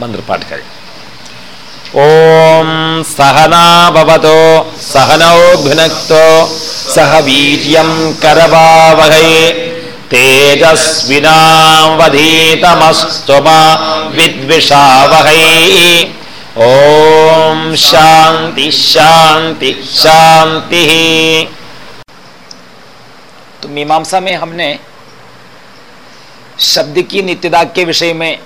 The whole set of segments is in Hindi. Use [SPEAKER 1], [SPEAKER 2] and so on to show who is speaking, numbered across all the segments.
[SPEAKER 1] मंत्र पाठ करें ओम सहनावतो सहनौ भुनक्तो सह वीर्यं करवावहै तेजस्विनावधीतमस्तु मा विद्विषावहै। ओम शांति शांति शांति। तो मीमांसा में हमने शब्द की नित्यता के विषय में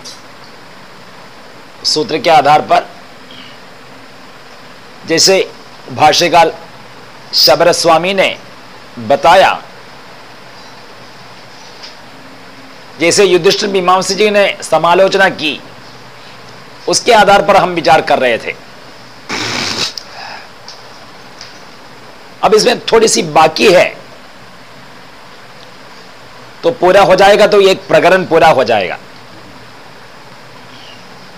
[SPEAKER 1] सूत्र के आधार पर, जैसे भाष्यकाल शबर स्वामी ने बताया, जैसे युधिष्ठिर मीमांसा जी ने समालोचना की, उसके आधार पर हम विचार कर रहे थे। अब इसमें थोड़ी सी बाकी है। तो पूरा हो जाएगा तो एक प्रकरण पूरा हो जाएगा।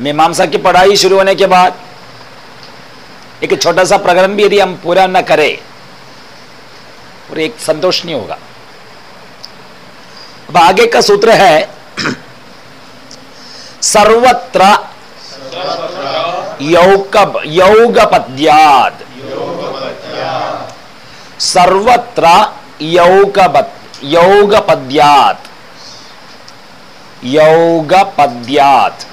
[SPEAKER 1] मीमांसा की पढ़ाई शुरू होने के बाद एक छोटा सा प्रकरण भी यदि हम पूरा न करें, और एक संतोष नहीं होगा। अब आगे का सूत्र है, सर्वत्र यौग यौगपद्याद सर्वत्र यौगपत् यौगपद्यात यौगपद्यात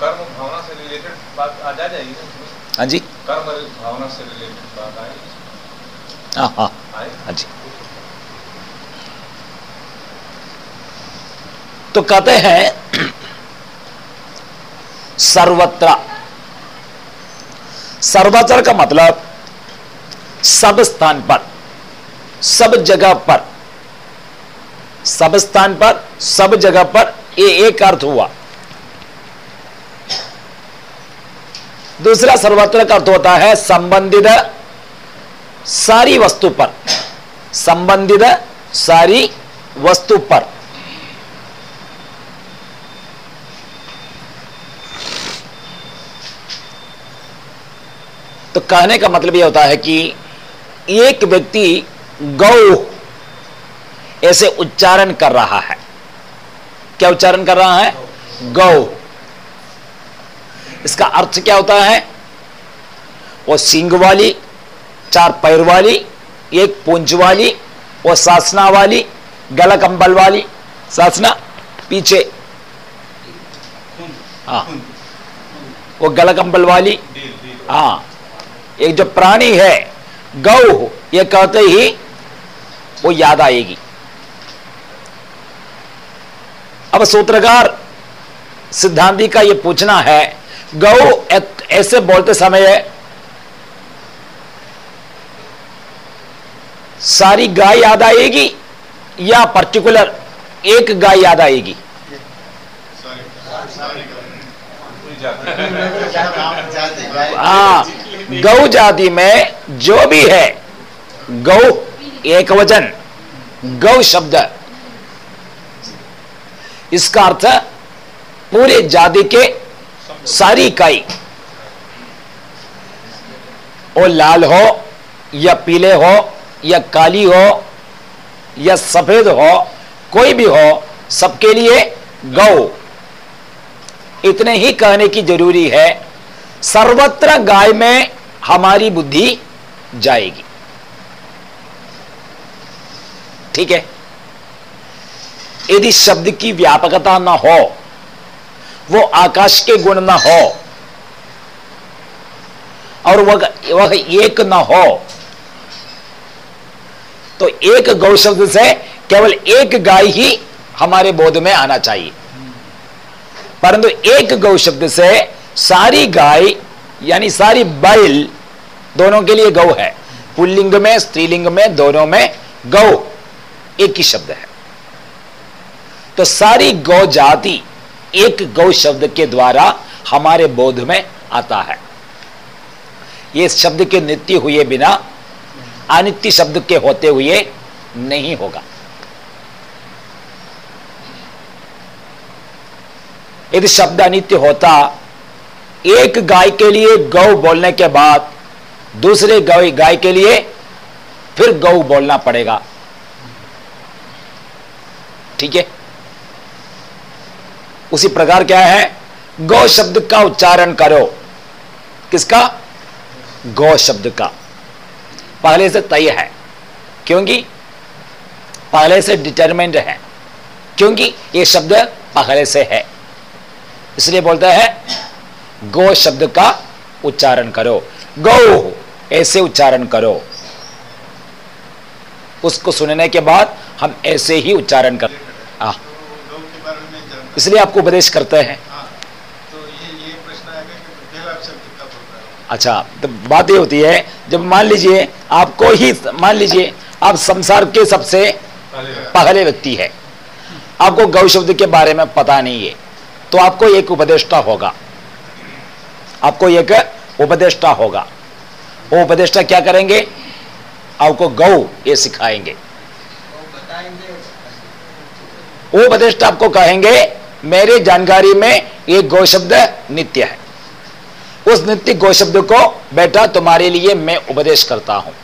[SPEAKER 2] कर्म भावना से रिलेटेड बात आ जा जाएगी ना
[SPEAKER 1] हाँ जी।
[SPEAKER 2] कर्म भावना से रिलेटेड बात आएगी
[SPEAKER 1] हाँ हाँ। हाँ जी। तो कहते हैं सर्वत्र। सर्वत्र का मतलब सब स्थान पर सब जगह पर। सब स्थान पर सब जगह पर ये एक अर्थ हुआ। दूसरा सर्वत्र का अर्थ होता है संबंधित सारी वस्तु पर। संबंधित सारी वस्तु पर। तो कहने का मतलब यह होता है कि एक व्यक्ति गौ ऐसे उच्चारण कर रहा है। क्या उच्चारण कर रहा है? गौ। इसका अर्थ क्या होता है? वो सिंग वाली, चार पैर वाली, एक पूंछ वाली, वो सासना वाली गला कंबल वाली, सासना, पीछे। हाँ। वो गला कंबल वाली। हाँ। एक जो प्राणी है, गौ, ये कहते ही वो याद आएगी। अब सूत्रकार सिद्धांति का ये पूछना है गौ ऐसे बोलते समय सारी गाय याद आएगी या पर्टिकुलर एक गाय याद आएगी? हाँ गौ जाति में जो भी है गौ एक वचन गौ शब्द। इसका अर्थ पूरे जाति के सारी इकाई, वो लाल हो, या पीले हो, या काली हो, या सफ़ेद हो, कोई भी हो, सबके लिए गौ। इतने ही कहने की ज़रूरी है, सर्वत्र गाय में हमारी बुद्धि जाएगी। ठीक है? यदि शब्द की व्यापकता ना हो वो आकाश के गुण न हो। और वह वह एक न हो। तो एक गौ शब्द से केवल एक गाय ही हमारे बोध में आना चाहिए। परंतु एक गौ शब्द से सारी गाय, यानी सारी बैल, दोनों के लिए गौ है। पुल्लिंग में, स्त्रीलिंग में, दोनों में गौ एक ही शब्द है। तो सारी गौ जाति एक गौ शब्द के द्वारा हमारे बोध में आता है। ये शब्द के नित्य हुए बिना, अनित्य शब्द के होते हुए नहीं होगा। यदि शब्द अनित्य होता, एक गाय के लिए गौ बोलने के बाद दूसरे गाय गाय के लिए फिर गौ बोलना पड़ेगा। ठीक है? उसी प्रकार क्या है? गौ शब्द का उच्चारण करो। किसका? गौ शब्द का। पहले से तय है। क्योंकि? पहले से डिटरमेंट है। क्योंकि ये शब्द पहले से है। इसलिए बोलता है, गो शब्द का उच्चारण करो। गौ, ऐसे उच्चारण करो। उसको सुनने के बाद हम ऐसे ही उच्चारण कर हाँ
[SPEAKER 3] तो लोग के बारे में नहीं जानता
[SPEAKER 1] इसलिए आपको उपदेश करते हैं।
[SPEAKER 3] हाँ तो ये ये प्रश्न आएगा कि देव आप शब्द कब होता है?
[SPEAKER 1] अच्छा तो बात ये होती है जब मान लीजिए आपको ही मान लीजिए आप संसार के सबसे
[SPEAKER 2] पहले
[SPEAKER 1] पहले व्यक्ति है। आपको गौ शब्द के बारे में पता नहीं है तो आपको एक उपदेष्टा होगा। आपको एक उपदेष्टा होगा। वो उपदेष्टा क्या करेंगे? आपको गौ ये सिखाएँगे। वो उपदेष्टा आपको कहेंगे मेरे जानकारी में ये गौ शब्द नित्य है। उस नित्य गौ शब्द को बेटा तुम्हारे लिए मैं उपदेश करता हूँ।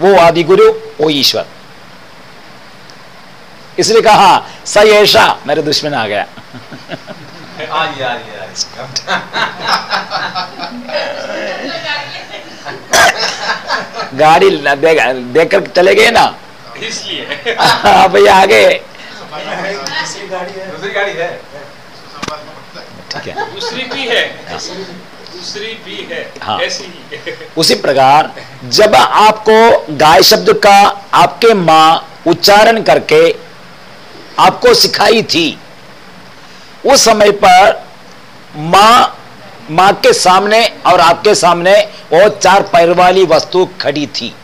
[SPEAKER 1] वो आदि गुरु वो ईश्वर। इसलिए कहा स ऐसा मेरे दुश्मन आ गया। गाड़ी देख देख कर चले गए ना?
[SPEAKER 2] इसलिए।
[SPEAKER 1] हाँ भैया आगे।
[SPEAKER 3] दूसरी गाड़ी है।
[SPEAKER 2] दूसरी गाड़ी है
[SPEAKER 3] संवाद में पड़ता है
[SPEAKER 1] ठीक है।
[SPEAKER 4] दूसरी भी है। दूसरी भी है।
[SPEAKER 1] हाँ।
[SPEAKER 4] ऐसी ही
[SPEAKER 1] उसी प्रकार जब आपको गाय शब्द का आपके माँ उच्चारण करके आपको सिखाई थी उस समय पर माँ माँ के सामने और आपके सामने वो चार पैर वाली वस्तु खड़ी थी।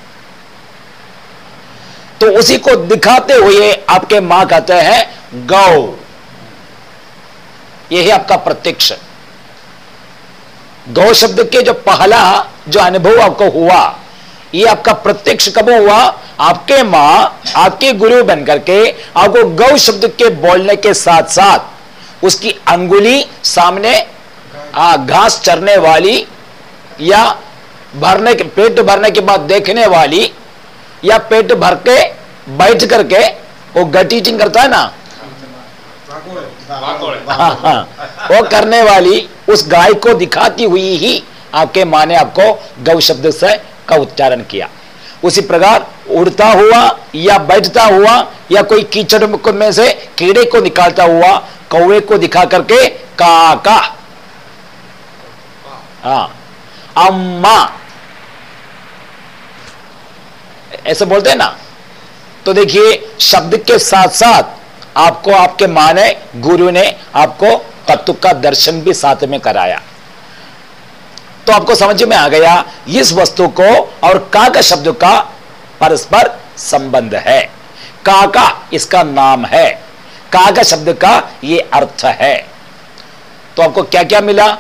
[SPEAKER 1] तो उसी को दिखाते हुए आपके माँ कहते हैं, गौ। यही आपका प्रत्यक्ष। गौ शब्द के जो पहला जो अनुभव आपको हुआ, ये आपका प्रत्यक्ष कब हुआ? आपके माँ, आपके गुरु बनकर के आपको गौ शब्द के बोलने के साथ साथ उसकी अंगुली सामने घास चरने वाली या भरने के, पेट भरने के बाद देखने वाली या पेट भर के बैठ करके वो गट ईटिंग करता है ना? हाँ हाँ। वो करने वाली उस गाय को दिखाती हुई ही आपके माँ ने आपको गौ शब्द से का उच्चारण किया। उसी प्रकार उड़ता हुआ या बैठता हुआ या कोई कीचड़ में से कीड़े को निकालता हुआ कौवे को दिखा करके काका हाँ। अम्मा ऐसे बोलते हैं ना? तो देखिए, शब्द के साथ साथ आपको आपके माँ ने, गुरु ने आपको तत्व का दर्शन भी साथ में कराया। तो आपको समझ में आ गया, इस वस्तु को और का का शब्द का परस्पर संबंध है। का का इसका नाम है। का का शब्द का ये अर्थ है। तो आपको क्या क्या मिला?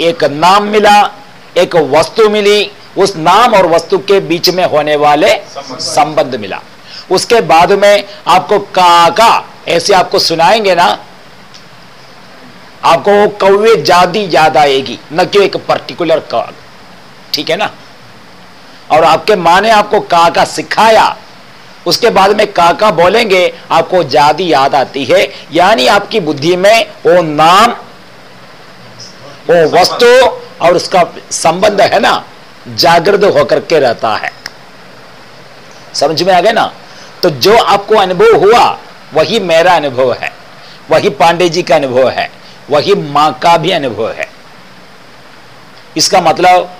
[SPEAKER 1] एक नाम मिला, एक वस्तु मिली उस नाम और वस्तु के बीच में होने वाले
[SPEAKER 2] संबंध।
[SPEAKER 1] मिला। उसके बाद में आपको काका, ऐसे आपको सुनाएँगे ना, आपको कौवे जादी याद आएगी, न कि एक पर्टिकुलर काग ठीक है ना? और आपके माँ ने आपको काका सिखाया। उसके बाद में काका बोलेंगे, आपको जादी याद आती है, यानी आपकी बुद्धि में वो नाम, वो वस्तु और उसका संबंध है ना? जागृत होकर के रहता है। समझ में आ गया ना? तो जो आपको अनुभव हुआ, वही मेरा अनुभव है। वही पांडे जी का अनुभव है। वही माँ का भी अनुभव है। इसका मतलब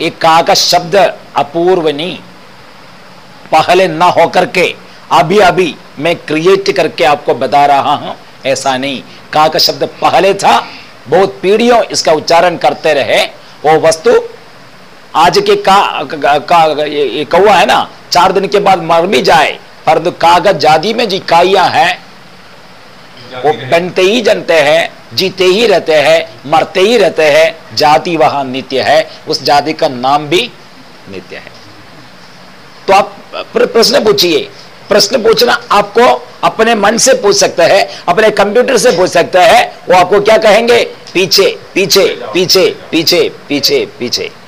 [SPEAKER 1] एक का का शब्द अपूर्व नहीं। पहले ना होकर के अभी अभी मैं क्रिएट करके आपको बता रहा हूँ, ऐसा नहीं। का का शब्द पहले था, बहुत पीढ़ियों इसका उच्चारण करते रहे, वो वस्तु आज के का, का, का ये, ये कौआ है ना चार दिन के बाद मर भी जाए। पर कागज़ जादी में जी इकाइयाँ हैं। वो बनते ही जनते हैं जीते ही रहते हैं मरते ही रहते हैं। जाति वहाँ नित्य है उस जाति का नाम भी नित्य है। तो आप प्र- प्रश्न पूछिए। प्रश्न पूछना आपको अपने मन से पूछ सकते हैं अपने कंप्यूटर से पूछ सकते हैं वो आपको क्या कहेंगे? पीछे पीछे पीछे पीछे पीछे पीछे पीछे पीछे।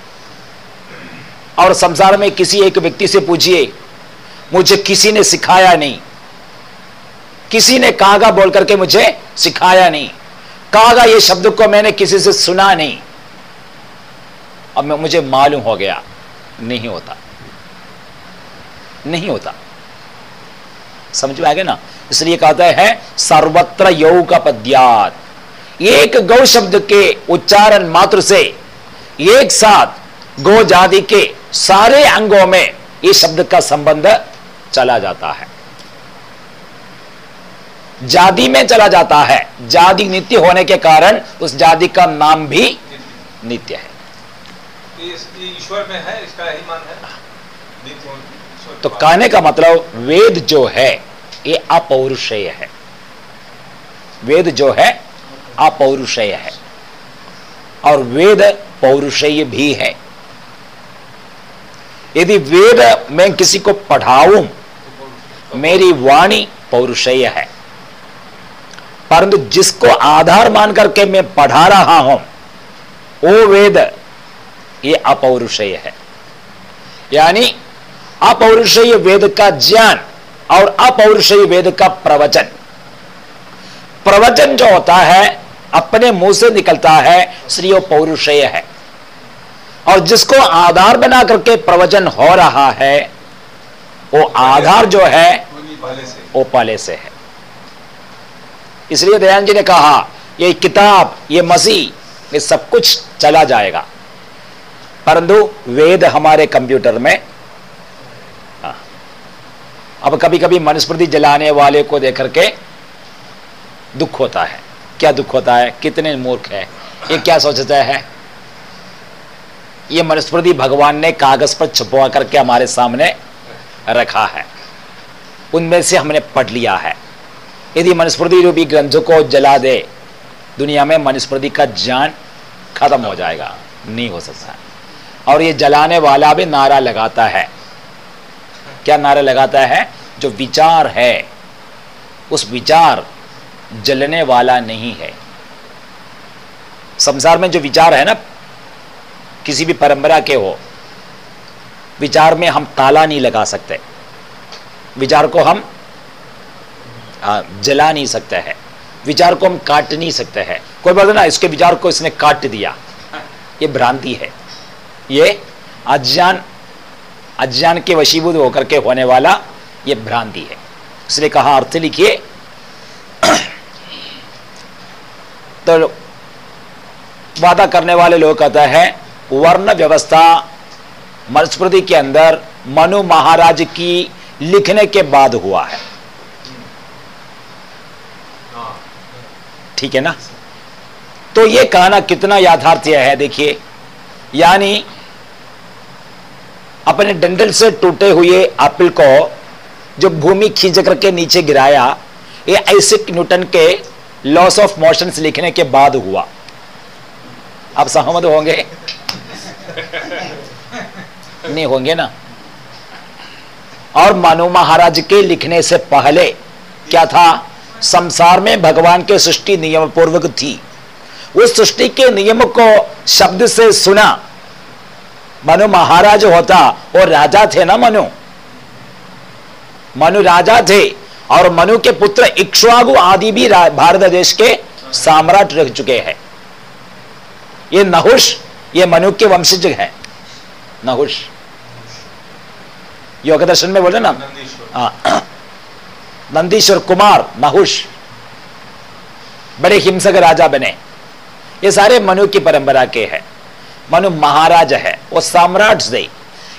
[SPEAKER 1] और संसार में किसी एक व्यक्ति से पूछिए, मुझे किसी ने सिखाया नहीं। किसी ने कागा बोल करके मुझे सिखाया नहीं। कागा ये शब्द को मैंने किसी से सुना नहीं। अब मैं मुझे मालूम हो गया, नहीं होता। नहीं होता। समझ में आ गया ना? इसलिए कहते हैं, सर्वत्र यौ का पद्यात एक गौ शब्द के उच्चारण मात्र से, एक साथ गो जाति के सारे अंगों में इस शब्द का संबंध चला जाता है। जाति में चला जाता है। जाति नित्य होने के कारण उस जाति का नाम भी नित्य है।
[SPEAKER 2] ईश्वर में है इसका यही मान है?
[SPEAKER 1] तो कहने का मतलब वेद जो है ये अपौरुषेय है। वेद जो है अपौरुषेय है। और वेद पौरुषेय भी है। यदि वेद मैं किसी को पढ़ाऊं, मेरी वाणी पौरुषेय है। परंतु जिसको आधार मान करके मैं पढ़ा रहा हूँ, वो वेद ये अपौरुषेय है। यानी अपौरुषेय वेद का ज्ञान और अपौरुषेय वेद का प्रवचन। प्रवचन जो होता है, अपने मुँह से निकलता है श्रीयो पौरुषेय है। और जिसको आधार बना करके प्रवचन हो रहा है, वो आधार जो है, वो पहले से है। इसलिए दयान जी ने कहा, ये किताब, ये मसीह, ये सब कुछ चला जाएगा। परंतु वेद हमारे कंप्यूटर में हाँ। अब कभी कभी मनुस्मृति जलाने वाले को देख करके दुख होता है। क्या दुख होता है? कितने मूर्ख है। ये क्या सोचता है? ये मनुस्मृति भगवान ने कागज़ पर छुपवा करके हमारे सामने रखा है। उनमें से हमने पढ़ लिया है। यदि मनुस्मृति रूपी ग्रंथों को जला दे, दुनिया में मनुस्मृति का ज्ञान खत्म हो जाएगा। नहीं हो सकता। और ये जलाने वाला भी नारा लगाता है। क्या नारा लगाता है? जो विचार है, उस विचार जलने वाला नहीं है। संसार में जो विचार है ना किसी भी परंपरा के हो, विचार में हम ताला नहीं लगा सकते। विचार को हम जला नहीं सकते हैं। विचार को हम काट नहीं सकते हैं। कोई बोलते ना, इसके विचार को इसने काट दिया। ये भ्रांति है। ये अज्ञान अज्ञान के वशीभूत होकर के होने वाला ये भ्रांति है। इसलिए कहा अर्थ लिखिए। तो वादा करने वाले लोग कहता है वर्ण व्यवस्था मनुस्मृति के अंदर मनु महाराज की लिखने के बाद हुआ है। ठीक है ना? तो ये कहना कितना याथार्थ्य है, देखिए। यानी अपने डंडल से टूटे हुए एप्पल को जो भूमि खींच करके नीचे गिराया, ये ऐसिक न्यूटन के लॉस ऑफ़ मोशन लिखने के बाद हुआ। आप सहमत होंगे? नहीं होंगे ना। और मानो महाराज के लिखने से पहले क्या था? संसार में भगवान के सृष्टि नियम पूर्वक थी। उस सृष्टि के नियम को शब्द से सुना। मनु महाराज होता और राजा थे ना मनु? मनु राजा थे और मनु के पुत्र इक्ष्वागु आदि भी भारत देश के सम्राट रह चुके हैं। ये नहुष, ये मनु के वंशज है। नहुष। योग दर्शन में बोले ना? हाँ। नंदीश्वर कुमार नहुष बड़े हिंसक राजा बने। ये सारे मनु की परंपरा के हैं। मनु महाराज है। वो सम्राट से।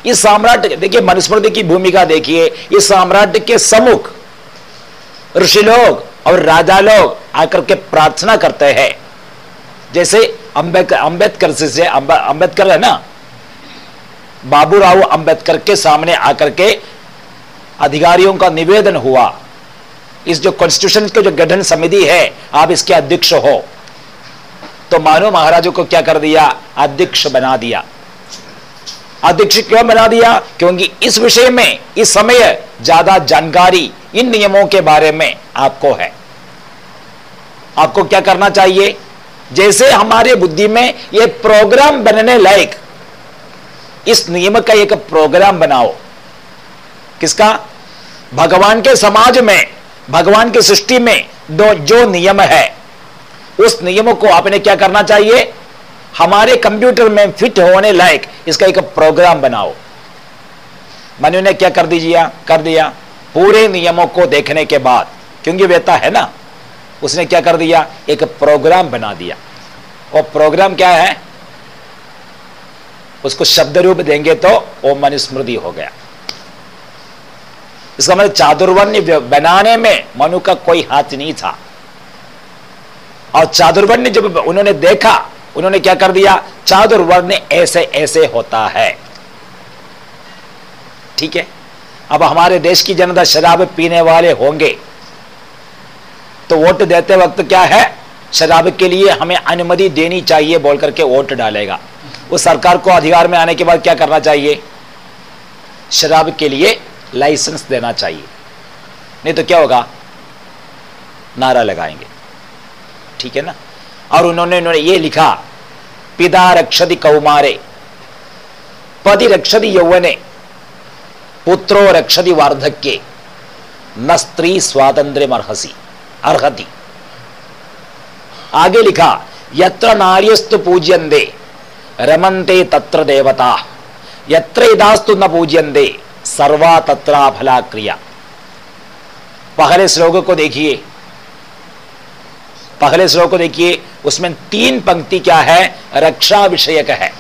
[SPEAKER 1] इस सम्राट देखिए मनुस्मृति की भूमिका देखिए। इस सम्राट के सम्मुख ऋषि लोग और राजा लोग आकर के प्रार्थना करते हैं। जैसे अंबेडकर अंबेडकर से, से अंबेडकर है ना? बाबूराव अंबेडकर के सामने आकर के अधिकारियों का निवेदन हुआ। इस जो कॉन्स्टिट्यूशन के जो गठन समिति है, आप इसके अध्यक्ष हो। तो मानो महाराजों को क्या कर दिया? अध्यक्ष बना दिया। अध्यक्ष क्यों बना दिया? क्योंकि इस विषय में, इस समय ज़्यादा जानकारी इन नियमों के बारे में आपको है। आपको क्या करना चाहिए? जैसे हमारे बुद्धि में यह प्रोग्राम बनने लायक इस नियम का एक प्रोग्राम बनाओ। किसका? भगवान के समाज में, भगवान की सृष्टि में दो, जो नियम है, उस नियम को आपने क्या करना चाहिए? हमारे कंप्यूटर में फिट होने लायक इसका एक प्रोग्राम बनाओ। मनु ने क्या कर दीजिए कर दिया पूरे नियमों को देखने के बाद। क्योंकि वेता है ना, उसने क्या कर दिया? एक प्रोग्राम बना दिया। और प्रोग्राम क्या है? उसको शब्द रूप देंगे तो वो मनुस्मृति हो गया। इसका मतलब चादुर्वण्य बनाने में मनु का कोई हाथ नहीं था। और चादुर्वण्य जब उन्होंने देखा, उन्होंने क्या कर दिया? चादुर्वर्ण ऐसे ऐसे होता है। ठीक है? अब हमारे देश की जनता शराब पीने वाले होंगे। तो वोट देते वक्त क्या है? शराब के लिए हमें अनुमति देनी चाहिए बोल करके वोट डालेगा। उस सरकार को अधिकार में आने के बाद क्या करना चाहिए? शराब के लिए लाइसेंस देना चाहिए। नहीं तो क्या होगा? नारा लगाएँगे। ठीक है ना? और उन्होंने उन्होंने ये लिखा, पिता रक्षति कौमारे, पति रक्षति यौवने, पुत्रो रक्षति वार्धक्य, न स्त्री स्वातंत्र्य अर्हसी, अर्हति। आगे लिखा, यत्र नार्यस्तु पूज्यन्ते रमन्ते तत्र देवता। यत्र इदास्तु न पूज्यन्ते, सर्वा तत्रा फला क्रिया पहले श्लोक को देखिए। पहले श्लोक को देखिए, उसमें तीन पंक्ति क्या है? रक्षा विषयक है।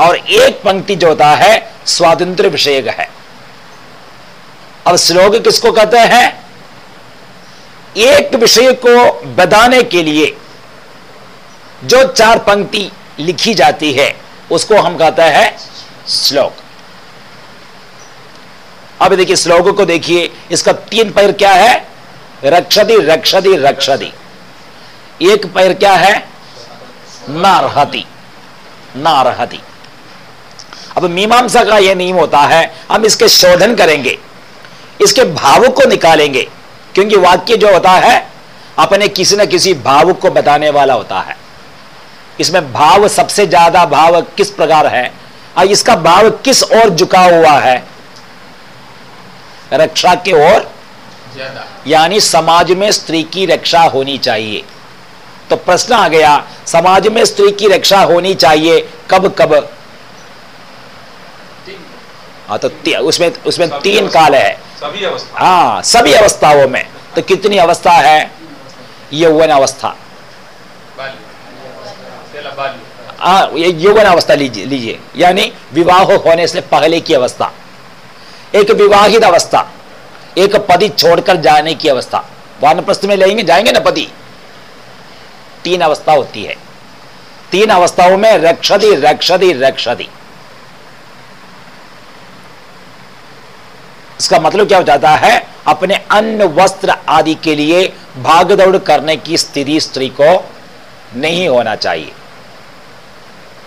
[SPEAKER 1] और एक पंक्ति जो होता है, स्वातंत्र विषयक है। अब श्लोक किसको कहते हैं? एक विषय को बताने के लिए जो चार पंक्ति लिखी जाती है, उसको हम कहते हैं श्लोक। अब देखिए, श्लोक को देखिए, इसका तीन पैर क्या है? रक्षति रक्षति रक्षति। एक पैर क्या है? नारहति नारहति। अब मीमांसा का यह नियम होता है, हम इसके शोधन करेंगे, इसके भाव को निकालेंगे, क्योंकि वाक्य जो होता है, अपने किसी न किसी भाव को बताने वाला होता है। इसमें भाव सबसे ज़्यादा भाव किस प्रकार है? और इसका भाव किस ओर झुका हुआ है? रक्षा के ओर? यानी समाज में स्त्री की रक्षा होनी चाहिए। तो प्रश्न आ गया समाज में स्त्री की रक्षा होनी चाहिए कब कब? हाँ तो उसमें उसमें तीन काल है।
[SPEAKER 2] सभी
[SPEAKER 1] हाँ सभी अवस्थाओं में। तो कितनी अवस्था है? यौवन अवस्था। हाँ ये यौवन अवस्था लीजिए लीजिए यानी विवाह होने से पहले की अवस्था एक विवाहित अवस्था एक पति छोड़कर जाने की अवस्था वानप्रस्थ में लेंगे जाएँगे ना पति तीन अवस्था होती है तीन अवस्थाओं में रक्षति रक्षति रक्षति इसका मतलब क्या हो जाता है अपने अन्न वस्त्र आदि के लिए भागदौड़ करने की स्थिति स्त्री को नहीं होना चाहिए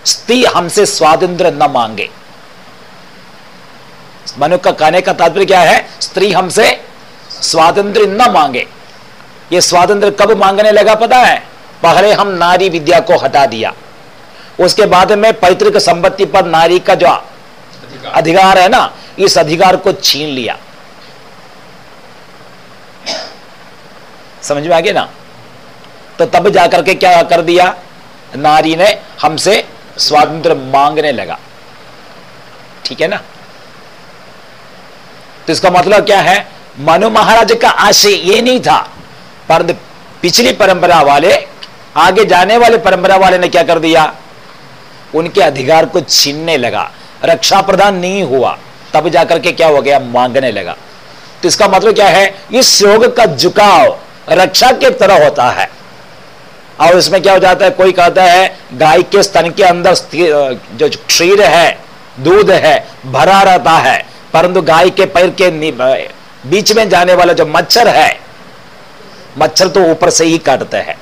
[SPEAKER 1] स्त्री हमसे स्वातंत्र न मांगे। मनु का कहने का तात्पर्य क्या है? स्त्री हमसे स्वातंत्र न मांगे। ये स्वातंत्र कब मांगने लगा पता है? पहले हम नारी विद्या को हटा दिया। उसके बाद में पैतृक संपत्ति पर नारी का जो
[SPEAKER 3] अधिकार
[SPEAKER 1] अधिकार है ना, इस अधिकार को छीन लिया। समझ में आ गया ना? तो तब जाकर के क्या कर दिया? नारी ने हमसे स्वातंत्र मांगने लगा। ठीक है ना? तो इसका मतलब क्या है? मनु महाराज का आशय ये नहीं था पर पिछली परंपरा वाले, आगे जाने वाले परंपरा वाले ने क्या कर दिया? उनके अधिकार को छीनने लगा, रक्षा प्रदान नहीं हुआ, तब जाकर के क्या हो गया? मांगने लगा। तो इसका मतलब क्या है? इस योग का झुकाव रक्षा के तरह होता है। और इसमें क्या हो जाता है? कोई कहता है, गाय के स्तन के अंदर जो क्षीर है, दूध है, भरा रहता है, परंतु गाय के पैर के बीच में जाने वाला जो मच्छर है, मच्छर तो ऊपर से ही काटते हैं।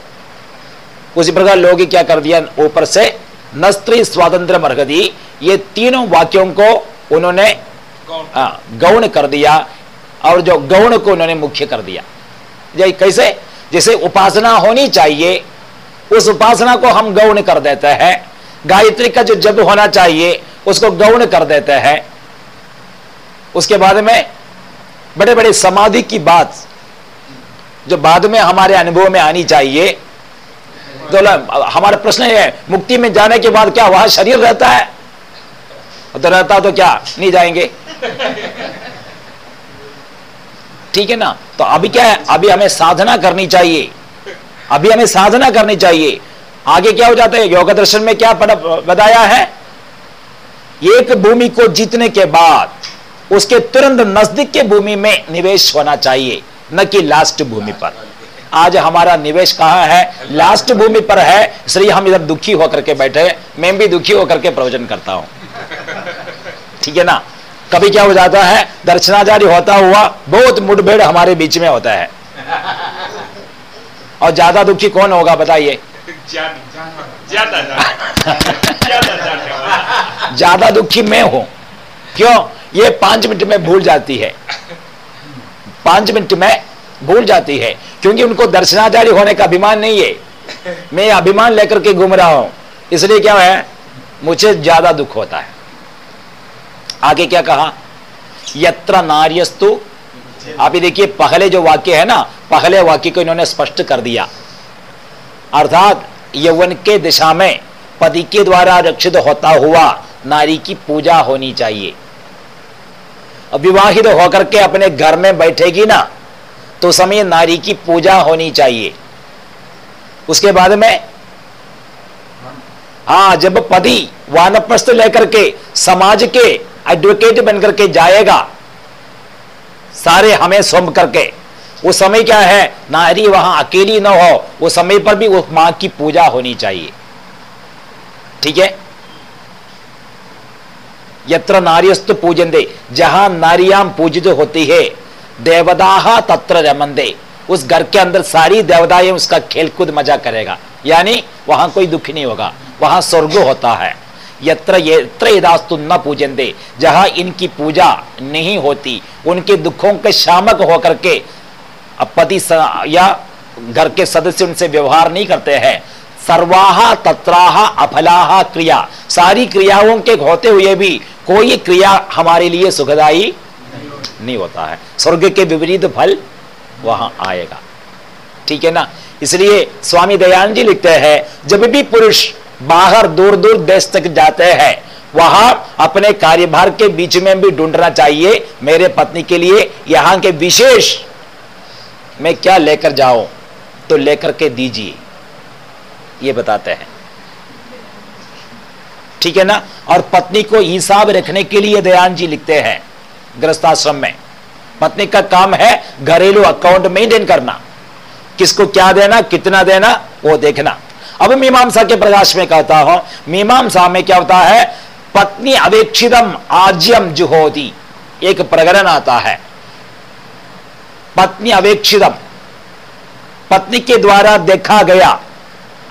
[SPEAKER 1] उसी प्रकार लोग क्या कर दिया, ऊपर से न स्त्री स्वातंत्र मरगदी ये तीनों वाक्यों को उन्होंने
[SPEAKER 3] गौण
[SPEAKER 1] कर दिया और जो गौण को उन्होंने मुख्य कर दिया। कैसे? जैसे उपासना होनी चाहिए उस उपासना को हम गौण कर देते हैं। गायत्री का जो जप होना चाहिए, उसको गौण कर देते हैं। उसके बाद में बड़े बड़े समाधि की बात, जो बाद में हमारे अनुभव में आनी चाहिए। तो हमारा प्रश्न है, मुक्ति में जाने के बाद क्या वहाँ शरीर रहता है? तो रहता तो क्या, नहीं जाएँगे। ठीक है ना? तो अभी क्या है, अभी हमें साधना करनी चाहिए। अभी हमें साधना करनी चाहिए। आगे क्या हो जाता है? योग दर्शन में क्या बताया है? एक भूमि को जीतने के बाद उसके तुरंत नज़दीक के भूमि में निवेश होना चाहिए, न कि लास्ट भूमि पर। आज हमारा निवेश कहाँ है? लास्ट भूमि पर है। इसलिए हम इधर दुखी होकर के बैठे। मैं भी दुखी होकर के प्रवचन करता हूँ। ठीक है ना? कभी क्या हो जाता है? दर्शनाचार्य होता हुआ बहुत मुठभेड़ हमारे बीच में होता है। और ज़्यादा दुखी कौन होगा बताइए।
[SPEAKER 4] ज़्यादा ज़्यादा ज़्यादा जानने वाला
[SPEAKER 1] ज़्यादा दुखी मैं हूँ। क्यों? ये पाँच मिनट में भूल जाती है। पाँच मिनट में भूल जाती है क्योंकि उनको दर्शनाचारी होने का अभिमान नहीं है। मैं अभिमान लेकर के घूम रहा हूँ। इसलिए क्या है? मुझे ज़्यादा दुख होता है। आगे क्या कहा? यत्र नार्यस्तु आप ये देखिए, पहले जो वाक्य है ना, पहले वाक्य को इन्होंने स्पष्ट कर दिया। अर्थात, यौवन के दिशा में पति के द्वारा रक्षित होता हुआ नारी की पूजा होनी चाहिए। विवाहित होकर के अपने घर में बैठेगी ना तो समय नारी की पूजा होनी चाहिए। उसके बाद में हाँ जब पति वानप्रस्थ लेकर के समाज के एडवोकेट बनकर के जाएगा सारे हमें सौंप करके। वो समय क्या है? नारी वहाँ अकेली ना हो, वो समय पर भी उस माँ की पूजा होनी चाहिए। ठीक है? यत्र नार्यस्तु पूजनदे जहाँ नारियाँ पूजित होती है, देवदाह तत्र रमंदे। उस घर के अंदर सारी देवदाएँ उसका खेलकूद मज़ा करेगा। यानी वहाँ कोई दुख नहीं होगा, वहाँ स्वर्ग होता है। यत्र यत्र यदास्तु न पूजनदे जहाँ इनकी पूजा नहीं होती, उनके दुखों के शामक होकर के पति या घर के सदस्य उनसे व्यवहार नहीं करते हैं। सर्वाहा तत्राहा अफलाहा क्रिया। सारी क्रियाओं के होते हुए भी कोई क्रिया हमारे लिए सुखदाई नहीं होता है। स्वर्ग के विपरीत फल वहाँ आएगा। ठीक है ना? इसलिए स्वामी दयानंद जी लिखते हैं, जब भी पुरुष बाहर दूर दूर देश तक जाते हैं। वहाँ अपने कार्यभार के बीच में भी ढूंढना चाहिए। मेरे पत्नी के लिए यहाँ के विशेष मैं क्या लेकर जाऊँ तो लेकर के दीजिए। ये बताते हैं। ठीक है ना? और पत्नी को हिसाब रखने के लिए दयान जी लिखते हैं ग्रस्ताश्रम में। पत्नी का काम है घरेलू अकाउंट मेंटेन करना। किसको क्या देना, कितना देना, वो देखना। अब मीमांसा के प्रकाश में कहता हूँ, मीमांसा में क्या होता है? पत्नी अवेक्षितम आज्यम जुहोती। एक प्रकरण आता है। पत्नी अवेक्षितम। पत्नी के द्वारा देखा गया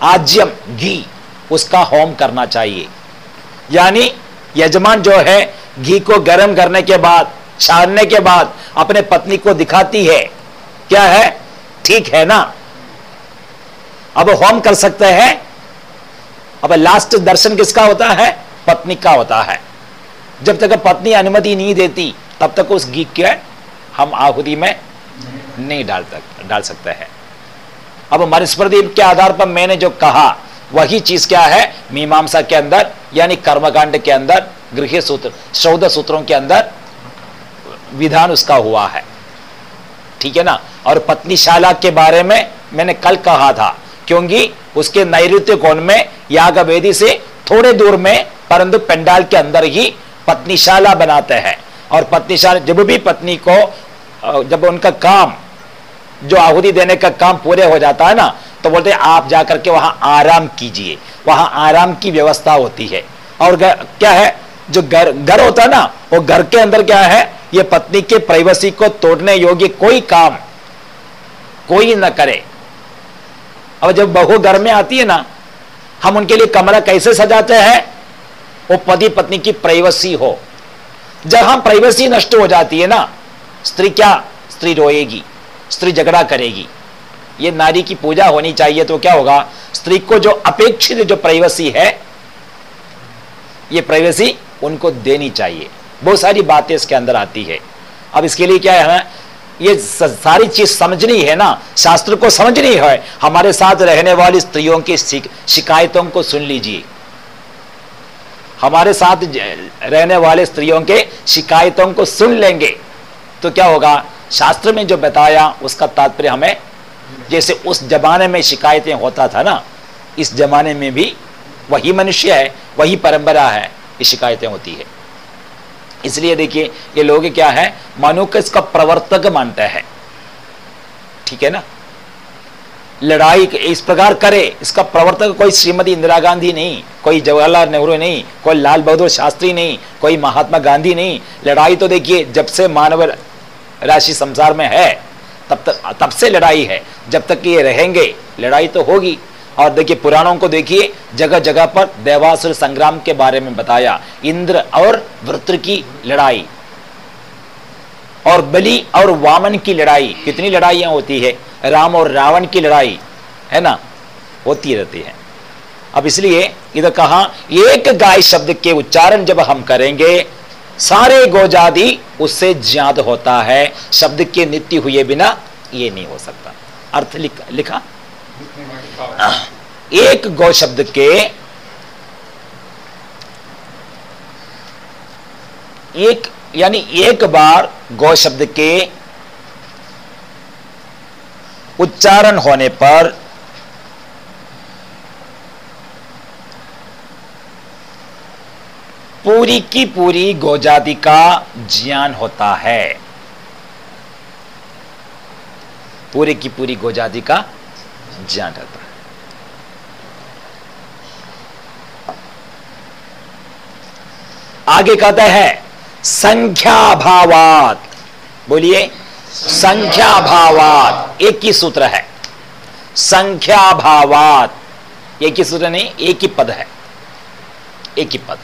[SPEAKER 1] आज्यम, घी, उसका होम करना चाहिए। यानी यजमान जो है, घी को गर्म करने के बाद, छानने के बाद अपने पत्नी को दिखाती है। क्या है? ठीक है ना? अब होम कर सकते हैं। अब लास्ट दर्शन किसका होता है? पत्नी का होता है। जब तक पत्नी अनुमति नहीं देती, तब तक उस घी के हम आहुति में नहीं डाल तक, डाल सकते हैं। अब मनुस्मृति के आधार पर मैंने जो कहा, वही चीज़ क्या है? मीमांसा के अंदर, यानी कर्मकांड के अंदर, गृह सूत्र, चौदह सूत्रों के अंदर विधान उसका हुआ है। ठीक है ना? और पत्नीशाला के बारे में मैंने कल कहा था। क्योंकि उसके नैऋत्य कोण में याग वेदी से थोड़े दूर में परंतु पंडाल के अंदर ही पत्नीशाला बनाते हैं। और पत्नीशाला, जब भी पत्नी को जब उनका काम, जो आहुति देने का काम पूरे हो जाता है ना तो बोलते हैं, आप जाकर के वहाँ आराम कीजिए। वहाँ आराम की व्यवस्था होती है। और क्या है, जो घर घर होता है ना, वो घर के अंदर क्या है, ये पत्नी के प्राइवेसी को तोड़ने योग्य कोई काम कोई ना करे। अब जब बहू घर में आती है ना, हम उनके लिए कमरा कैसे सजाते हैं? वो पति पत्नी की प्राइवेसी हो। जब हम प्राइवेसी नष्ट हो जाती है ना, स्त्री क्या? स्त्री रोएगी, स्त्री झगड़ा करेगी। ये नारी की पूजा होनी चाहिए तो क्या होगा? स्त्री को जो अपेक्षित जो प्राइवेसी है, ये प्राइवेसी उनको देनी चाहिए। बहुत सारी बातें इसके अंदर आती है। अब इसके लिए क्या है? ये सारी चीज़ समझनी है ना? शास्त्र को समझनी है। हमारे साथ रहने वाली स्त्रियों की शिकायतों को सुन लीजिए। हमारे साथ रहने वाले स्त्रियों के शिकायतों को सुन लेंगे। तो क्या होगा? शास्त्र में जो बताया, उसका तात्पर्य हमें, जैसे उस जमाने में शिकायतें होता था ना, इस जमाने में भी वही मनुष्य है, वही परंपरा है, ये शिकायतें होती है। इसलिए देखिए, ये लोग क्या है? मनु को इसका प्रवर्तक मानते हैं। ठीक है ना? लड़ाई इस प्रकार करे, इसका प्रवर्तक कोई श्रीमती इंदिरा गांधी नहीं, कोई जवाहरलाल नेहरू नहीं, कोई लाल बहादुर शास्त्री नहीं, कोई महात्मा गांधी नहीं। लड़ाई तो देखिए, जब से मानव राशि संसार में है, तब तक तब से लड़ाई है। जब तक ये रहेंगे, लड़ाई तो होगी। और देखिए पुराणों को देखिए जगह जगह पर देवासुर संग्राम के बारे में बताया। इंद्र और वृत्र की लड़ाई और बलि और वामन की लड़ाई। कितनी लड़ाइयाँ होती है? राम और रावण की लड़ाई है ना? होती रहती है। अब इसलिए इधर कहा एक गाय शब्द के उच्चारण जब हम करेंगे सारे गोजादि उससे ज़्यादा होता है। शब्द के नित्य हुए बिना ये नहीं हो सकता। अर्थ लिख, लिखा? एक गौ शब्द के एक, यानी एक बार गौ शब्द के उच्चारण होने पर पूरी की पूरी गोजाति का ज्ञान होता है। पूरी की पूरी गोजाति का ज्ञान रहता है। आगे कहता है संख्या भावात बोलिए संख्या भावात एक ही सूत्र है। संख्या भावात एक ही सूत्र नहीं, एक ही पद है। एक ही पद।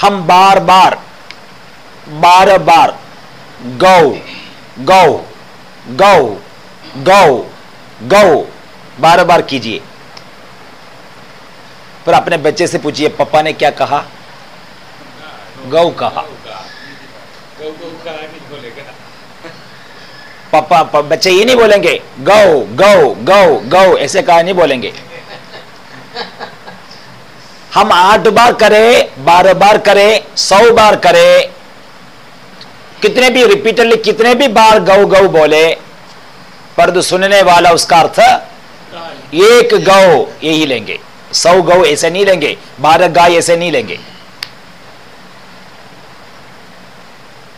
[SPEAKER 1] हम बार बार बार बार, गौ गौ गौ गौ गौ बार बार कीजिए। फिर अपने बच्चे से पूछिए, पापा ने क्या कहा? गौ कहा। पापा बच्चे ये नहीं बोलेंगे गौ गौ गौ गौ ऐसे कहा नहीं बोलेंगे। हम आठ बार करें, बारह बार करें, सौ बार करें। कितने भी रिपीटडली कितने भी बार गौ गौ बोले, पर सुनने वाला उसका अर्थ एक गौ यही लेंगे। सौ गौ ऐसे नहीं लेंगे, बारह गाय ऐसे नहीं लेंगे।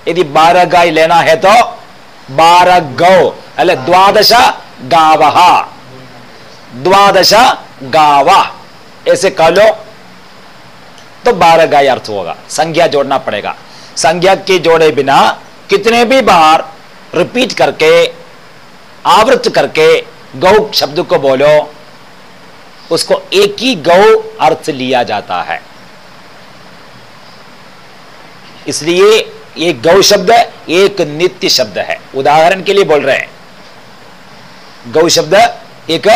[SPEAKER 1] यदि बारह गाय लेना है तो बारह गौ अल द्वादश गाव द्वादश गावा। ऐसे कह लो तो बारह गाय अर्थ होगा। संज्ञा जोड़ना पड़ेगा। संज्ञा के जोड़े बिना कितने भी बार रिपीट करके आवृत करके गौ शब्द को बोलो, उसको एक ही गौ अर्थ लिया जाता है। इसलिए ये गौ शब्द एक नित्य शब्द है। उदाहरण के लिए बोल रहे हैं। गौ शब्द एक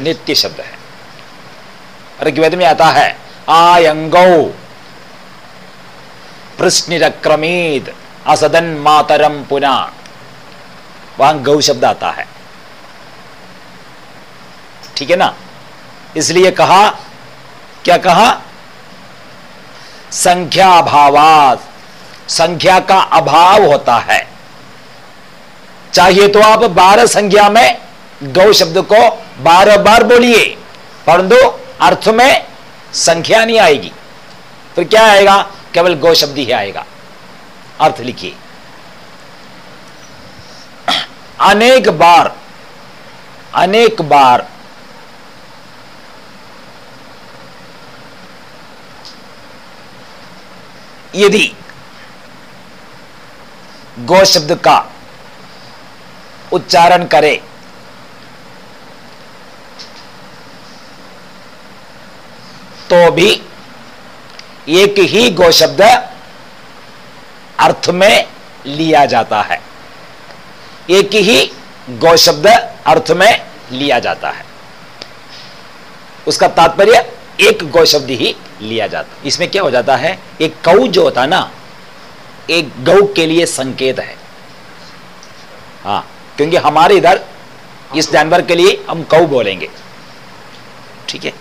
[SPEAKER 1] नित्य शब्द है। ऋग्वेद में आता है, आयंगौ प्रश्निरक्रमीद असदन मातरम पुना। वहाँ गौ शब्द आता है। ठीक है ना? इसलिए कहा, क्या कहा? संख्या अभावात संख्या का अभाव होता है। चाहिए तो आप बारह संख्या में गौ शब्द को बारह बार बोलिए। परंतु अर्थ में संख्या नहीं आएगी। फिर क्या आएगा? केवल गौ शब्द ही आएगा। अर्थ लिखिए। अनेक बार अनेक बार यदि गौ शब्द का उच्चारण करे तो भी एक ही गौ शब्द अर्थ में लिया जाता है। एक ही गौ शब्द अर्थ में लिया जाता है। उसका तात्पर्य एक गौ शब्द ही लिया जाता। इसमें क्या हो जाता है? एक कौ जो होता ना, एक गौ के लिए संकेत है। हाँ क्योंकि हमारे इधर इस जानवर के लिए हम कौ बोलेंगे। ठीक है?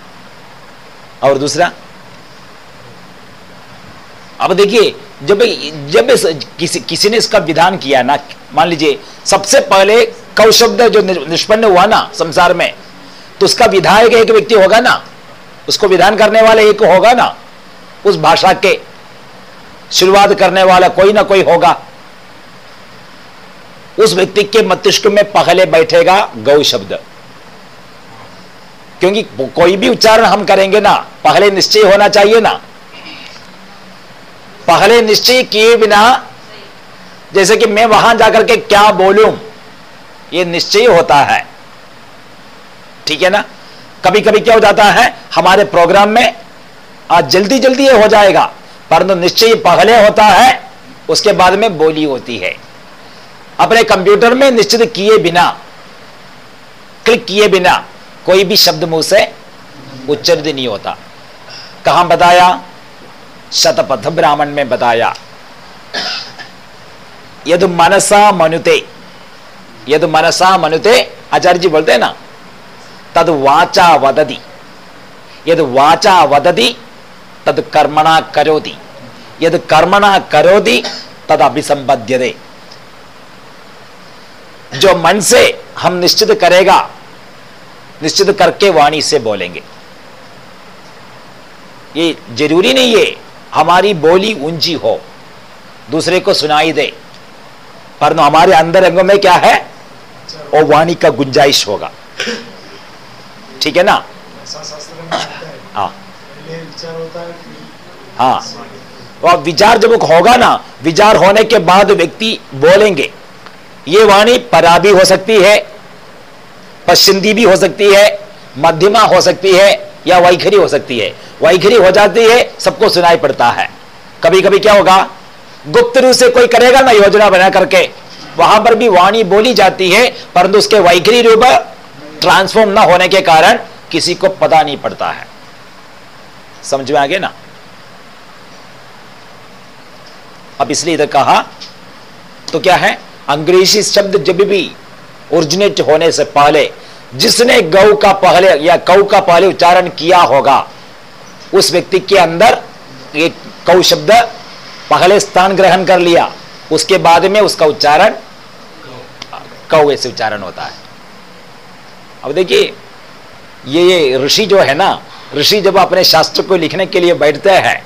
[SPEAKER 1] और दूसरा? अब देखिए, जब जब किसी किसी ने इसका विधान किया ना, मान लीजिए, सबसे पहले कौ शब्द जो निष्पन्न हुआ ना, संसार में तो उसका विधायक एक व्यक्ति होगा ना उसको विधान करने वाले एक होगा ना, उस भाषा के शुरुआत करने वाला कोई ना कोई होगा। उस व्यक्ति के मस्तिष्क में पहले बैठेगा गौ शब्द। क्योंकि कोई भी उच्चारण हम करेंगे ना, पहले निश्चय होना चाहिए ना। पहले निश्चय किए बिना, जैसे कि मैं वहाँ जाकर के क्या बोलूँ, ये निश्चय होता है। ठीक है ना? कभी कभी क्या हो जाता है, हमारे प्रोग्राम में आज जल्दी जल्दी ये हो जाएगा, परंतु निश्चय पहले होता है, उसके बाद में बोली होती है। अपने कंप्यूटर में निश्चित किए बिना क्लिक किए बिना कोई भी शब्द मुँह से उच्चरित नहीं होता। कहाँ बताया? शतपथ ब्राह्मण में बताया। यदि मनसा मनुते, यदि मनसा मनुते, आचार्य जी बोलते हैं ना तद वाचा वदति। यद वाचा वदति, तद कर्मणा करोति। यद कर्मणा करोति, तद अभिसंबद्यते जो मन से हम निश्चित करेगा, निश्चित करके वाणी से बोलेंगे। ये ज़रूरी नहीं है, हमारी बोली ऊँची हो, दूसरे को सुनाई दे। पर हमारे अंदर अंगों में क्या है? वो वाणी का गुंजाइश होगा। ठीक है ना?
[SPEAKER 3] है।
[SPEAKER 1] हाँ
[SPEAKER 3] पहले विचार
[SPEAKER 1] जब होगा ना विचार होने के बाद व्यक्ति बोलेंगे। ये वाणी परा भी हो सकती है पश्चिंदी भी हो सकती है मध्यमा हो सकती है या वैखरी हो सकती है। वैखरी हो जाती है सबको सुनाई पड़ता है। कभी कभी क्या होगा? गुप्त रूप से कोई करेगा ना योजना बना करके वहाँ पर भी वाणी बोली जाती है परंतु उसके वैखरी रूप ट्रांसफॉर्म ना होने के कारण किसी को पता नहीं पड़ता है। समझ में आ गया ना? अब इसलिए इधर कहा तो क्या है? अंग्रेज़ी शब्द जब भी ओरिजिनेट होने से पहले जिसने गौ का पहले या कौ का पहले उच्चारण किया होगा उस व्यक्ति के अंदर ये कौ शब्द पहले स्थान ग्रहण कर लिया उसके बाद में उसका उच्चारण कौ ऐसे उच्चारण होता है। अब देखिए, ये ये ऋषि जो है ना, ऋषि जब अपने शास्त्र को लिखने के लिए बैठते हैं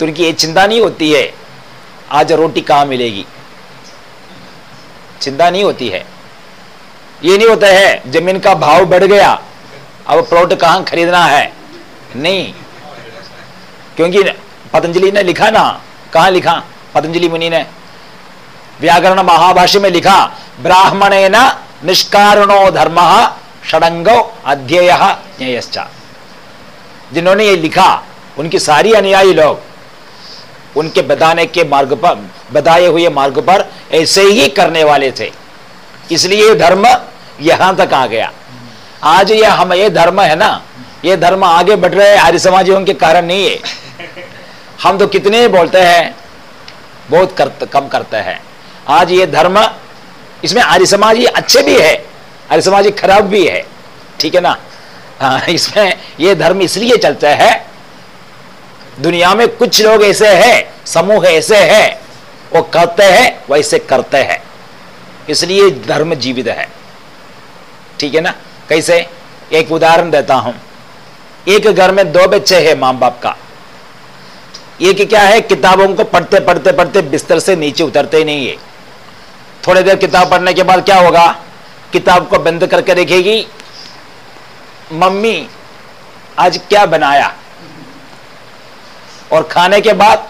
[SPEAKER 1] तो उनकी ये चिंता नहीं होती है, आज रोटी कहाँ मिलेगी? चिंता नहीं होती है। ये नहीं होता है, ज़मीन का भाव बढ़ गया, अब प्लॉट कहाँ खरीदना है? नहीं। क्योंकि पतंजलि ने लिखा ना, कहाँ लिखा? पतंजलि मुनि ने। व्याकरण महाभाष्य में लिखा ब्राह्मणे निष्कारणो धर्म षडंगो अध्यय ज्ञेयश्च। जिन्होंने ये लिखा उनकी सारी अनुयायी लोग उनके बताने के मार्ग पर बताए हुए मार्ग पर ऐसे ही करने वाले थे। इसलिए धर्म यहाँ तक आ गया। आज ये हम ये धर्म है ना ये धर्म आगे बढ़ रहे आर्य समाजियों के कारण नहीं है। हम तो कितने बोलते हैं बहुत कर, कम करते हैं। आज ये धर्म इसमें आर्य समाजी अच्छे भी है आर्य समाजी खराब भी है ठीक है ना? हाँ, इसमें ये धर्म इसलिए चलता है दुनिया में कुछ लोग ऐसे हैं समूह ऐसे हैं वो कहते हैं वैसे करते हैं इसलिए धर्म जीवित है ठीक है ना? कैसे? एक उदाहरण देता हूँ। एक घर में दो बच्चे हैं माँ बाप का। एक क्या है किताबों को पढ़ते पढ़ते पढ़ते बिस्तर से नीचे उतरते ही नहीं है। थोड़ी देर किताब पढ़ने के बाद क्या होगा? किताब को बंद करके देखेगी मम्मी, आज क्या बनाया? और खाने के बाद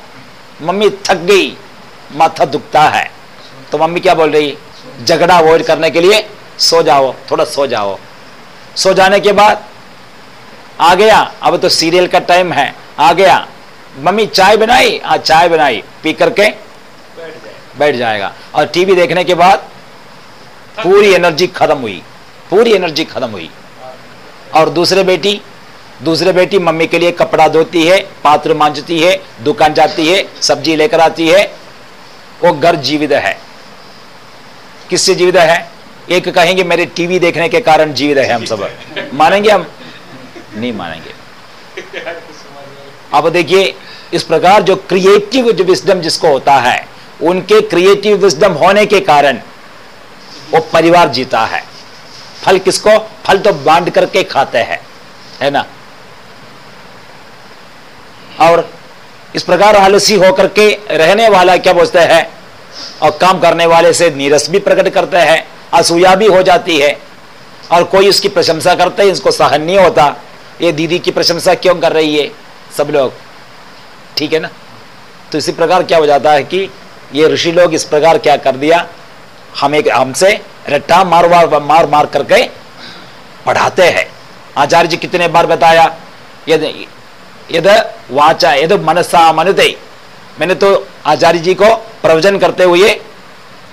[SPEAKER 1] मम्मी थक गई, माथा दुखता है। तो मम्मी क्या बोल रही? झगड़ा अवॉइड करने के लिए सो जाओ, थोड़ा सो जाओ। सो जाने के बाद आ गया। अब तो सीरियल का टाइम है। आ गया। मम्मी, चाय बनाई? हाँ चाय बनाई। पी करके
[SPEAKER 4] बैठ
[SPEAKER 1] जाएगा। और टीवी देखने के बाद पूरी एनर्जी खत्म हुई। पूरी एनर्जी खत्म हुई। और दूसरे बेटी दूसरे बेटी मम्मी के लिए कपड़ा धोती है, पात्र मांजती है, दुकान जाती है, सब्ज़ी लेकर आती है। वो घर जीवित है। किससे जीवित है? एक कहेंगे, मेरे टीवी देखने के कारण जीवित है हम सब। मानेंगे हम? नहीं मानेंगे। अब देखिए, इस प्रकार जो क्रिएटिव जो विस्डम जिसको होता है उनके क्रिएटिव विजडम होने के कारण वो परिवार जीता है। फल किसको? फल तो बांट करके खाते हैं, है ना? और इस प्रकार आलसी होकर के रहने वाला क्या बोलते हैं? और काम करने वाले से नीरस भी प्रकट करते हैं, असूया भी हो जाती है। और कोई उसकी प्रशंसा करते हैं, इसको सहन नहीं होता। ये दीदी की प्रशंसा क्यों कर रही है? सब लोग, ठीक है ना? तो इसी प्रकार क्या हो जाता है कि ये ऋषि लोग इस प्रकार क्या कर दिया? हम एक हमसे रट्टा मार मार मार मार करके पढ़ाते हैं। आचार्य जी कितने बार बताया? यद वाचा, यद मनसा मनुते। मैंने तो आचार्य जी को प्रवचन करते हुए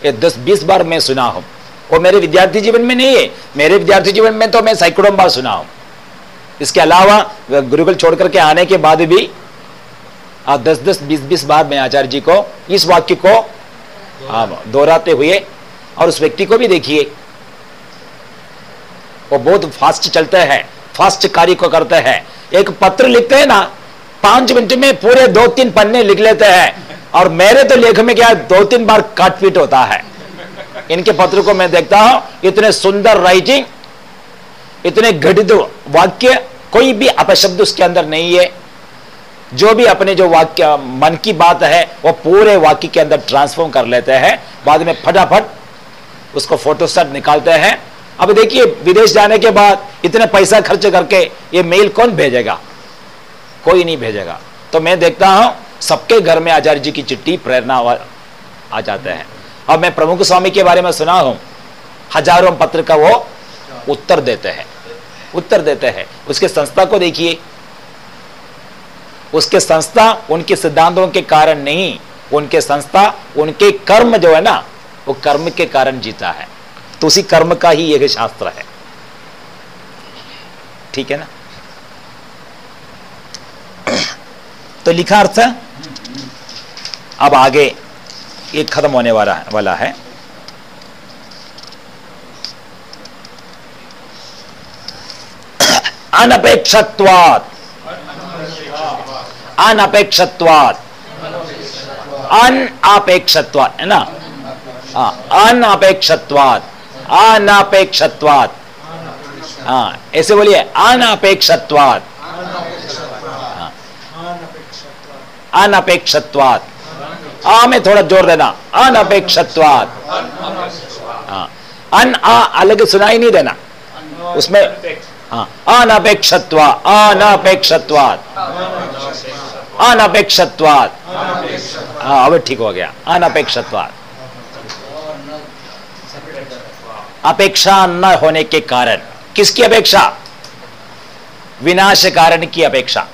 [SPEAKER 1] ये दस बीस बार मैं सुना हूँ। वो मेरे विद्यार्थी जीवन में नहीं है। मेरे विद्यार्थी जीवन में तो मैं सैकड़ों बार सुना हूँ। इसके अलावा गुरुकुल छोड़ करके आने के बाद भी आ, दस दस बीस बीस बार मैं आचार्य जी को इस वाक्य को दोहराते हुए और उस व्यक्ति को भी देखिए। वो बहुत फास्ट चलते हैं फास्ट कार्य को करते हैं। एक पत्र लिखते हैं ना पाँच मिनट में पूरे दो तीन पन्ने लिख लेते हैं। और मेरे तो लेख में क्या दो तीन बार काटपीट होता है। इनके पत्र को मैं देखता हूँ इतने सुंदर राइटिंग इतने घटित वाक्य कोई भी अपशब्द उसके अंदर नहीं है। जो भी अपने जो वाक्य, मन की बात है, वो पूरे वाक्य के अंदर ट्रांसफॉर्म कर लेते हैं। बाद में फटाफट उसको फोटोस्टेट निकालते हैं। अब देखिए, विदेश जाने के बाद इतने पैसा खर्च करके ये मेल कौन भेजेगा? कोई नहीं भेजेगा। तो मैं देखता हूँ, सबके घर में आचार्य जी की चिट्ठी प्रेरणा आ जाते हैं। अब मैं प्रमुख स्वामी के बारे में सुना हूँ। हज़ारों पत्र का वो उत्तर देते हैं। उत्तर देते हैं। उसके संस्था को देखिए। उसके संस्था उनके सिद्धांतों के कारण नहीं, उनके संस्था, उनके कर्म जो है ना, वो कर्म के कारण जीता है। तो उसी कर्म का ही एक शास्त्र है। ठीक है ना? तो लिखा अर्थ, अब आगे एक खत्म होने वाला वाला है। अनपेक्षत्वात। अनपेक्षत्वात। अनपेक्षत्वात, है ना? हाँ अनपेक्षत्वात अनपेक्षत्वात। हाँ ऐसे बोलिए, अनपेक्षत्वात। अनपेक्षत्वात। आ में थोड़ा ज़ोर देना, अनपेक्षत्वात। हाँ अन, आ, अलग सुनाई नहीं देना। उसमें हाँ। अनपेक्षत्वा, अनपेक्षत्वात। हाँ अब ठीक हो गया। अनपेक्षत्वात। अपेक्षा न होने के कारण। किसकी अपेक्षा? विनाश कारण की अपेक्षा।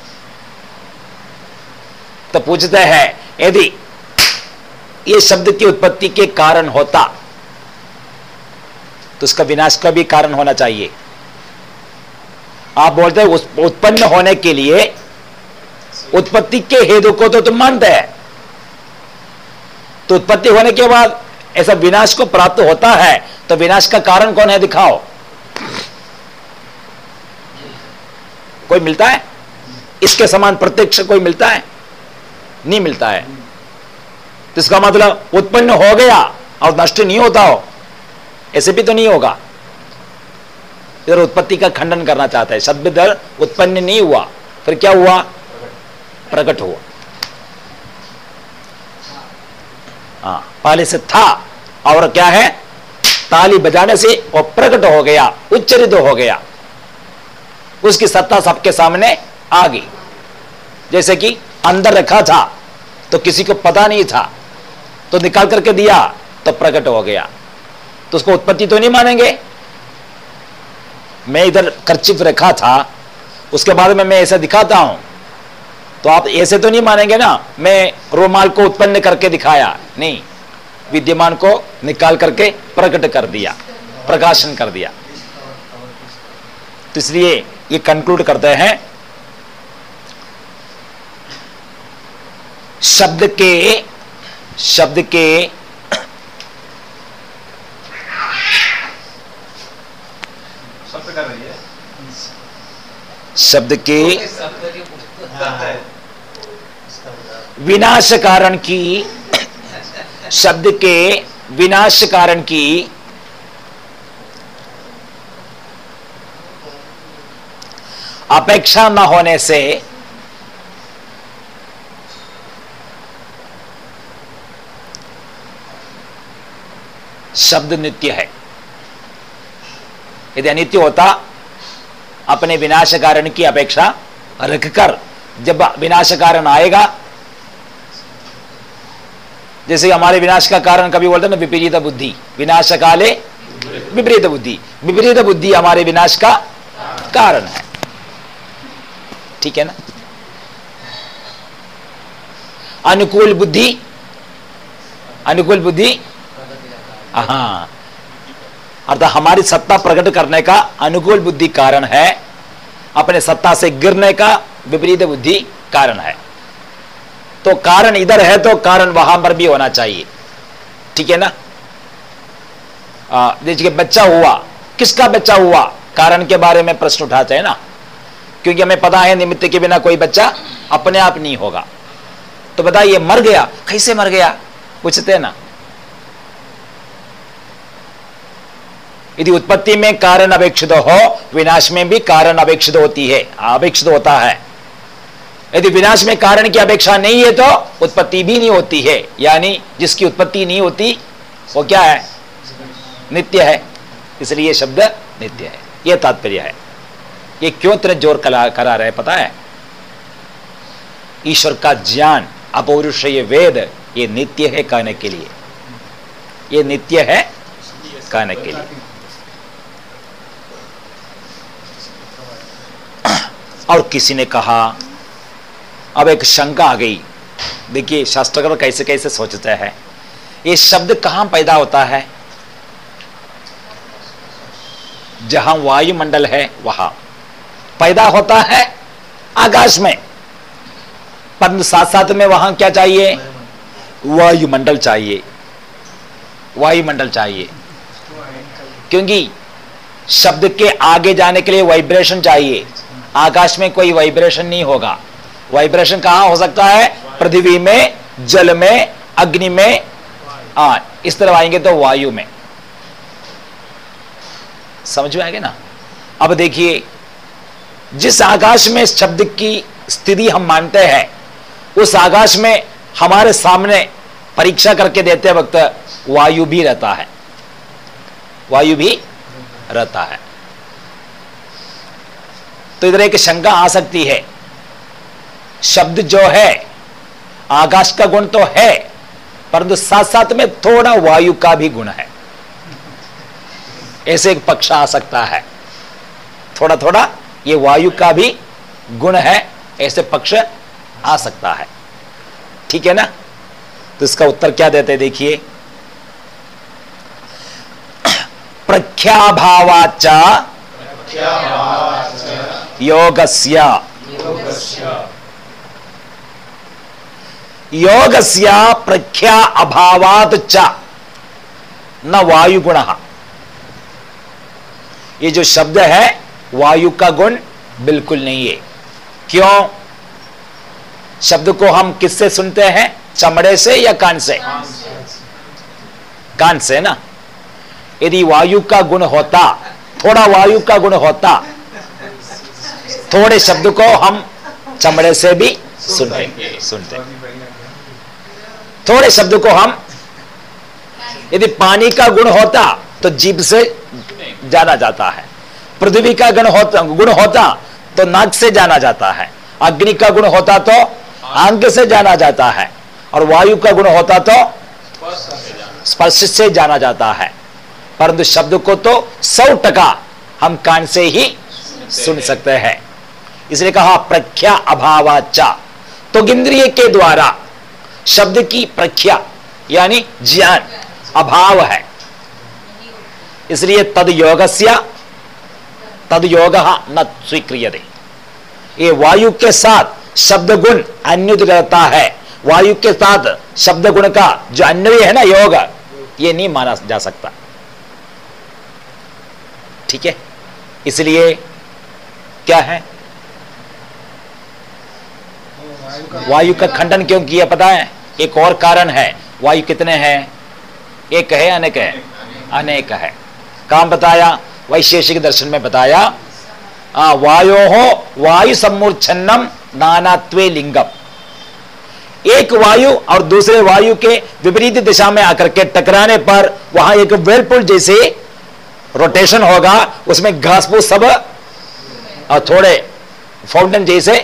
[SPEAKER 1] तो पूछते हैं, यदि ये शब्द की उत्पत्ति के कारण होता तो उसका विनाश का भी कारण होना चाहिए। आप बोलते हैं उत्पन्न होने के लिए उत्पत्ति के हेतु को तो तुम मानते हैं। तो उत्पत्ति होने के बाद ऐसा विनाश को प्राप्त होता है तो विनाश का कारण कौन है दिखाओ। कोई मिलता है? इसके समान प्रत्यक्ष कोई मिलता है? नहीं मिलता है। तो इसका मतलब उत्पन्न हो गया और नष्ट नहीं होता हो। ऐसे भी तो नहीं होगा। इधर उत्पत्ति का खंडन करना चाहता है। शब्द इधर उत्पन्न नहीं हुआ, फिर क्या हुआ? प्रकट हुआ। हाँ पहले से था, और क्या है? ताली बजाने से वो प्रकट हो गया, उच्चरित हो गया। उसकी सत्ता सबके सामने आ गई। जैसे कि अंदर रखा था तो किसी को पता नहीं था। तो निकाल करके दिया तो प्रकट हो गया। तो उसको उत्पत्ति तो नहीं मानेंगे? मैं इधर करचिप रखा था, उसके बाद में मैं ऐसा दिखाता हूँ। तो आप ऐसे तो नहीं मानेंगे ना, मैं रोमाल को उत्पन्न करके दिखाया। नहीं, विद्यमान को निकाल करके प्रकट कर दिया, प्रकाशन कर दिया। तो इसलिए ये कंक्लूड करते हैं। शब्द के शब्द के
[SPEAKER 2] शब्द
[SPEAKER 1] के
[SPEAKER 3] बता।
[SPEAKER 1] विनाश कारण की शब्द के विनाश कारण की अपेक्षा न होने से शब्द नित्य है यदि अनित्य होता अपने विनाश कारण की अपेक्षा रखकर जब विनाश कारण आएगा, जैसे हमारे विनाश का कारण कभी बोलते ना, विपरीत बुद्धि। विनाश काले, विपरीत बुद्धि। विपरीत बुद्धि हमारे विनाश का कारण है। ठीक है ना? अनुकूल बुद्धि अनुकूल बुद्धि हाँ अर्थात हमारी सत्ता प्रकट करने का अनुकूल बुद्धि कारण है। अपने सत्ता से गिरने का विपरीत बुद्धि कारण है। तो कारण इधर है तो कारण वहाँ पर भी होना चाहिए। ठीक है ना? देखिए बच्चा हुआ। किसका बच्चा हुआ? कारण के बारे में प्रश्न उठाते हैं ना। क्योंकि हमें पता है निमित्त के बिना कोई बच्चा अपने आप नहीं होगा। तो बताइए, मर गया? कैसे मर गया? पूछते हैं ना। यदि उत्पत्ति में कारण अपेक्षित हो विनाश में भी कारण अपेक्षित होती है, अपेक्षित होता है। यदि विनाश में कारण की अपेक्षा नहीं है तो उत्पत्ति भी नहीं होती है, यानी जिसकी उत्पत्ति नहीं होती, वो क्या है? नित्य है। इसलिए शब्द नित्य है। यह तात्पर्य है। ये क्यों तरह ज़ोर कला, करा रहे पता है? ईश्वर का ज्ञान अपौरुष ये वेद, ये नित्य है कहने के लिए। ये नित्य है कहने के लिए। और किसी ने कहा, अब एक शंका आ गई। देखिए, शास्त्रकार कैसे कैसे सोचते हैं, ये शब्द कहाँ पैदा होता है? जहाँ वायुमंडल है, वहाँ। पैदा होता है आकाश में। परंतु साथ साथ में वहाँ क्या चाहिए? वायुमंडल चाहिए। वायुमंडल चाहिए। क्योंकि शब्द के आगे जाने के लिए वाइब्रेशन चाहिए। आकाश में कोई वाइब्रेशन नहीं होगा। वाइब्रेशन कहाँ हो सकता है? पृथ्वी में जल में अग्नि में आ, इस तरह आएँगे तो वायु में। समझ में आएगा ना? अब देखिए जिस आकाश में शब्द की स्थिति हम मानते हैं उस आकाश में हमारे सामने परीक्षा करके देते वक्त वायु भी रहता है। वायु भी रहता है। तो इधर एक शंका आ सकती है। शब्द जो है, आकाश का गुण तो है, परंतु साथ साथ में थोड़ा वायु का भी गुण है। ऐसे एक पक्ष आ सकता है। थोड़ा थोड़ा ये वायु का भी गुण है, ऐसे पक्ष आ सकता है। ठीक है ना? तो इसका उत्तर क्या देते देखिए। प्रख्याभावाचा योगस्य। योगस्य प्रख्या अभावात च न वायु गुण ये जो शब्द है, वायु का गुण बिल्कुल नहीं है। क्यों? शब्द को हम किससे सुनते हैं? चमड़े से या कान से? कान से ना। यदि वायु का गुण होता, थोड़ा वायु का गुण होता थोड़े शब्द को हम चमड़े से भी सुनते सुनते थोड़े शब्द को हम यदि पानी का गुण होता तो जीभ से जाना जाता है। पृथ्वी का गुण होता गुण होता तो नाक से जाना जाता है। अग्नि का गुण होता तो अंग से जाना जाता है। और वायु का गुण होता तो स्पर्श से जाना जाता है। परंतु शब्द को तो सौ टका हम कान से ही सुन सकते हैं। इसलिए कहा प्रख्या अभावाचा तो इंद्रिय के द्वारा, शब्द की प्रख्या, यानी ज्ञान, अभाव है। इसलिए तद योगस्य तद योग न स्वीक्रिय ये वायु के साथ शब्द गुण अन्युत रहता है। वायु के साथ शब्द गुण का जो अन्वय है ना योग, ये नहीं माना जा सकता। ठीक है? इसलिए क्या है? वायु का खंडन क्यों किया पता है? एक और कारण है। वायु कितने हैं? एक है, अनेक है? अनेक है। काम बताया, वैशेषिक दर्शन में बताया वायो हो वायु सम्मूर्छन्नम नानात्वे लिंगम। एक वायु और दूसरे वायु के विपरीत दिशा में आकर के टकराने पर वहाँ एक वेलपुल जैसे रोटेशन होगा। उसमें घास फूस सब और थोड़े फाउंटेन जैसे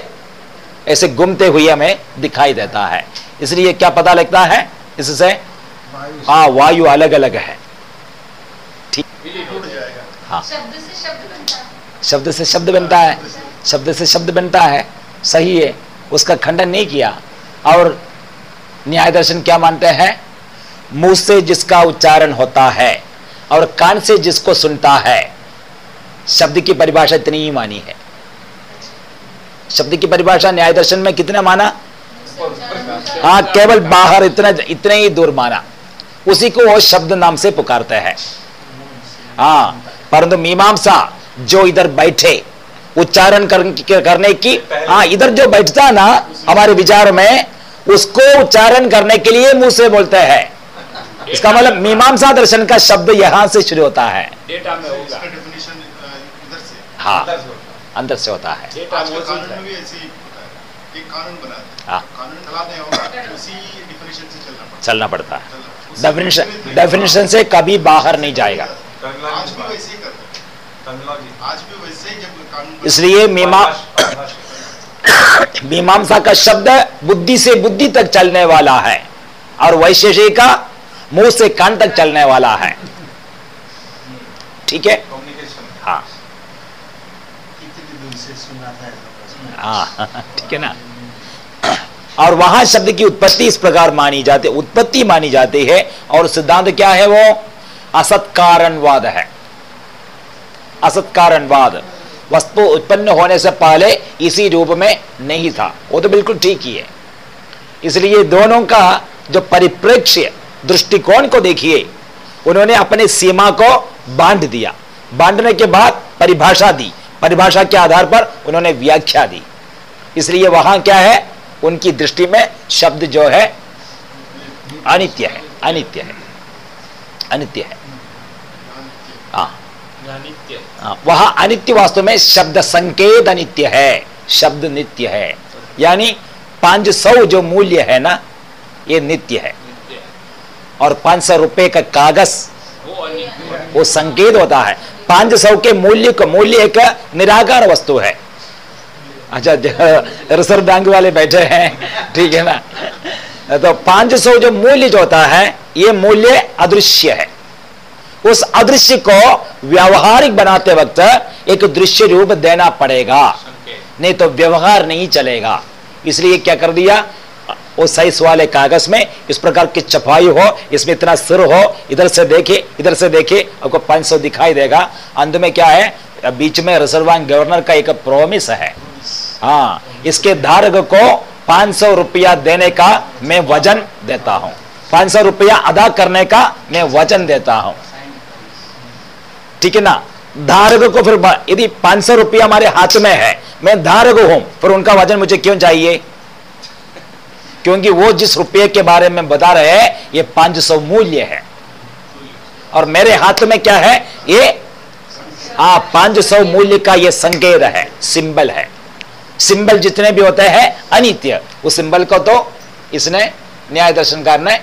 [SPEAKER 1] ऐसे घूमते हुए हमें दिखाई देता है। इसलिए क्या पता लगता है? इससे हाँ वायु अलग अलग है। ठीक।
[SPEAKER 3] टूट
[SPEAKER 1] हाँ।
[SPEAKER 5] शब्द से शब्द बनता है।
[SPEAKER 1] शब्द से शब्द बनता है। शब्द से शब्द बनता है। सही है। उसका खंडन नहीं किया। और न्याय दर्शन क्या मानते हैं? मुँह से जिसका उच्चारण होता है और कान से जिसको सुनता है। शब्द की परिभाषा इतनी ही मानी है। शब्द की परिभाषा न्याय दर्शन में कितना माना? हाँ केवल बाहर इतना इतने ही दूर माना। उसी को वो शब्द नाम से पुकारते हैं। हाँ परंतु मीमांसा जो इधर बैठे उच्चारण कर, करने की हाँ इधर जो बैठता ना हमारे विचार में उसको उच्चारण करने के लिए मुँह से बोलते हैं। इसका मतलब मीमांसा दर्शन का शब्द यहाँ से शुरू होता है।
[SPEAKER 4] डेटा में होगा।
[SPEAKER 3] डेफिनेशन इधर से।
[SPEAKER 1] हाँ
[SPEAKER 2] अंदर से होता
[SPEAKER 1] अंदर से होता है।
[SPEAKER 4] डेटा
[SPEAKER 3] आज के
[SPEAKER 4] मौजूद
[SPEAKER 3] कानून
[SPEAKER 4] है
[SPEAKER 3] में भी ऐसे ही होता है एक कानून बना है।
[SPEAKER 1] हाँ।
[SPEAKER 3] कानून चलाते होगा उसी डेफिनेशन से चलना पड़ता
[SPEAKER 1] है।
[SPEAKER 3] है।
[SPEAKER 1] डेफिनेशन डेफिनेशन से कभी बाहर नहीं जाएगा।
[SPEAKER 3] आज भी वैसे ही करते हैं।
[SPEAKER 2] टर्मिनोलॉजी
[SPEAKER 3] आज भी वैसे ही जब कानून बना-
[SPEAKER 1] इसलिए मीमा मीमांसा का शब्द बुद्धि से बुद्धि तक चलने वाला है और वैशेषिक का मुँह से कान तक चलने वाला है। ठीक है? हाँ
[SPEAKER 3] कितनी दूर से सुना था
[SPEAKER 1] हाँ ठीक है ना? और वहाँ शब्द की उत्पत्ति इस प्रकार मानी जाती है उत्पत्ति मानी जाती है। और सिद्धांत क्या है वो? असत कारणवाद है। असत कारणवाद वस्तु उत्पन्न होने से पहले इसी रूप में नहीं था। वो तो बिल्कुल ठीक ही है। इसलिए दोनों का जो परिप्रेक्ष्य दृष्टिकोण को देखिए, उन्होंने अपने सीमा को बाँध दिया। बांधने के बाद परिभाषा दी। परिभाषा के आधार पर उन्होंने व्याख्या दी। इसलिए वहाँ क्या है? उनकी दृष्टि में शब्द जो है अनित्य है अनित्य है अनित्य है। हाँ। हाँ, वहाँ अनित्य वास्तव में शब्द संकेत अनित्य है शब्द नित्य है। यानी पाँच सौ जो मूल्य है ना ये नित्य है। और पाँच सौ रुपए का कागज़
[SPEAKER 4] वो
[SPEAKER 1] वो संकेत होता है। पाँच सौ के मूल्य का मूल्य एक निराकार वस्तु है। अच्छा रिज़र्व बैंक वाले बैठे हैं, ठीक है ना? तो पाँच सौ जो मूल्य जो होता है, ये मूल्य अदृश्य है। उस अदृश्य को व्यावहारिक बनाते वक्त एक दृश्य रूप देना पड़ेगा। नहीं तो व्यवहार नहीं चलेगा। इसलिए क्या कर दिया? वो साइज़ वाले कागज़ में इस प्रकार की छपाई हो, इसमें इतना सिर हो, इधर से देखे, इधर से देखे, आपको 500 दिखाई देगा। अंत में क्या है? बीच में रिज़र्व बैंक गवर्नर का एक प्रोमिस है। हाँ इसके धारक को 500 रुपया देने का मैं वज़न देता हूँ। 500 रुपया अदा करने का मैं वचन देता हूँ। ठीक है ना? धारक को फिर यदि पाँच सौ रुपया हमारे हाथ में है, मैं धारक हूँ, फिर उनका वज़न मुझे क्यों चाहिए? क्योंकि वो जिस रुपये के बारे में बता रहे हैं, ये 500 मूल्य है। और मेरे हाथ में क्या है? ये हाँ 500 मूल्य का ये संकेत है, सिंबल है। सिंबल जितने भी होते हैं अनित्य। उस सिंबल को तो इसने न्याय दर्शनकार ने